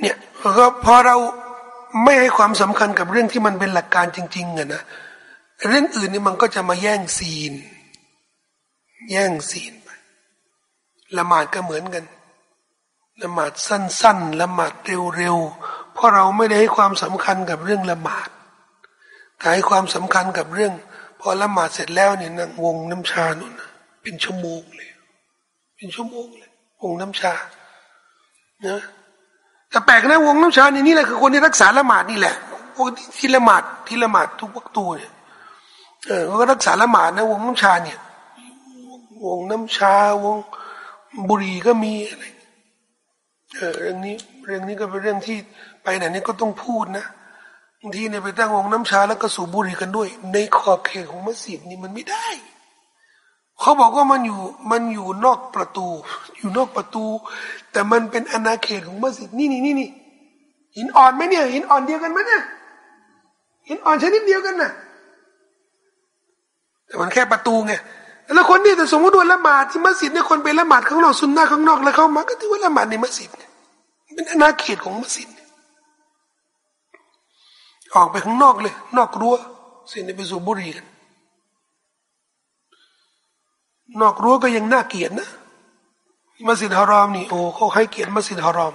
Speaker 1: เนี่ยก็พอเราไม่ให้ความสำคัญกับเรื่องที่มันเป็นหลักการจริงๆอะนะเรื่องอื่นนี่มันก็จะมาแย่งซีน แย่งซีน ละหมาดก็เหมือนกัน ละหมาดสั้นๆ ละหมาดเร็วๆ เพราะเราไม่ได้ให้ความสำคัญกับเรื่องละหมาดแต่ให้ความสำคัญกับเรื่อง พอละหมาดเสร็จแล้วเนี่ยนั่งวงน้ำชานู่นเป็นชั่วโมงเลย เป็นชั่วโมงเลยวงน้ำชานะแต่แปลกนะวงน้ำชานี่นี่แหละคือคนที่รักษาละหมาดนี่แหละพวกที่ละหมาดที่ละหมาดทุกวักตัวเนี่ยเออก็รักษาละหมาดนะวงน้ำชาเนี่ย วงน้ำชาวง บุรีก็มีอะไรเออเรื่องนี้เรื่องนี้ก็เป็นเรื่องที่ไปไหนนี่ก็ต้องพูดนะบางทีเนี่ยไปตั้งวงน้ำชาแล้วก็สูบบุหรี่กันด้วย ในขอบเขตของมัสยิดนี่มันไม่ได้ เขาบอกว่ามันอยู่มันอยู่นอกประตู อยู่นอกประตู แต่มันเป็นอาณาเขตของมัสยิดนี่นี่นี่นี่หินอ่อนไหมเนี่ยหินอ่อนเดียวกันไหมเนี่ยหินอ่อนชนิดเดียวกันน่ะแต่มันแค่ประตูไง แล้วคนนี่แต่สมมติว่าละหมาดที่มัสยิดเนี่ยคนไปละหมาดข้างนอกซุนนะข้างนอกแล้วเข้ามาก็ถือว่าละหมาดในมัสยิดเป็นอาณาเขตของมัสยิดออกไปข้างนอกเลย นอกรั้วสิ่งนี้ไปสูบบุหรี่กันนอกรั้วก็ยังน่าเกลียดนะมัสยิดฮารอมนี่โอ้เขาให้เกียรติมัสยิดฮารอม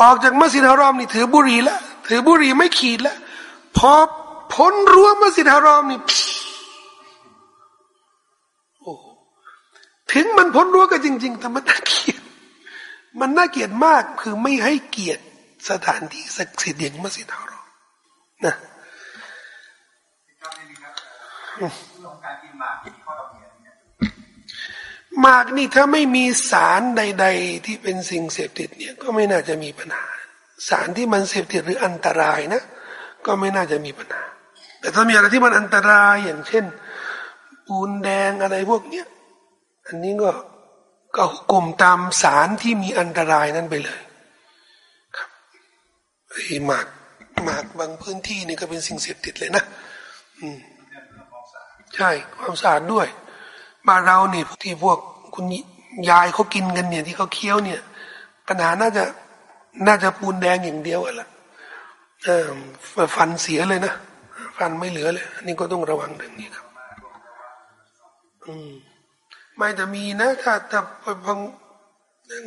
Speaker 1: ออกจากมัสยิดฮารอมนี่ถือบุหรี่แล้วถือบุหรี่ไม่ขีดแล้วพอพ้นรั้วมัสยิดฮารอมนี่ ถึงมันพ้นรั้วก็จริง ๆ แต่มันน่าเกลียด มันน่าเกลียดมากคือไม่ให้เกียรติสถานที่ศักดิ์สิทธิ์อย่างมัสยิดฮารอมนะมากนี่ถ้าไม่มีสารใด ๆ ที่เป็นสิ่งเสพติดเนี่ย ก็ไม่น่าจะมีปัญหา สารที่มันเสพติดหรืออันตรายนะ ก็ไม่น่าจะมีปัญหา แต่ถ้ามีอะไรที่มันอันตรายอย่างเช่น ปูนแดงอะไรพวกเนี้ย อันนี้ก็ก็กลุ่มตามสารที่มีอันตรายนั้นไปเลยครับไอ้หมากหมากบางพื้นที่นี่ก็เป็นสิ่งเสพติดเลยนะอืมใช่ความสะอาดด้วยบ้านเรานี่ที่พวกคุณยายเขากินกันเนี่ยที่เขาเคี้ยวเนี่ย ปัญหาน่าจะน่าจะปูนแดงอย่างเดียวแหละเออฟันเสียเลยนะฟันไม่เหลือเลย อันนี้ก็ต้องระวังเรื่องนี้ครับ อืม ไม่แต่มีนะถ้าแต่บาง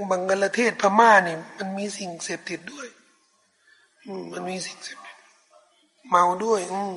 Speaker 1: บางกลเทศพม่านี่มันมีสิ่งเสพติดด้วยอืมมันมีสิ่งเสพติดเมาด้วย อืม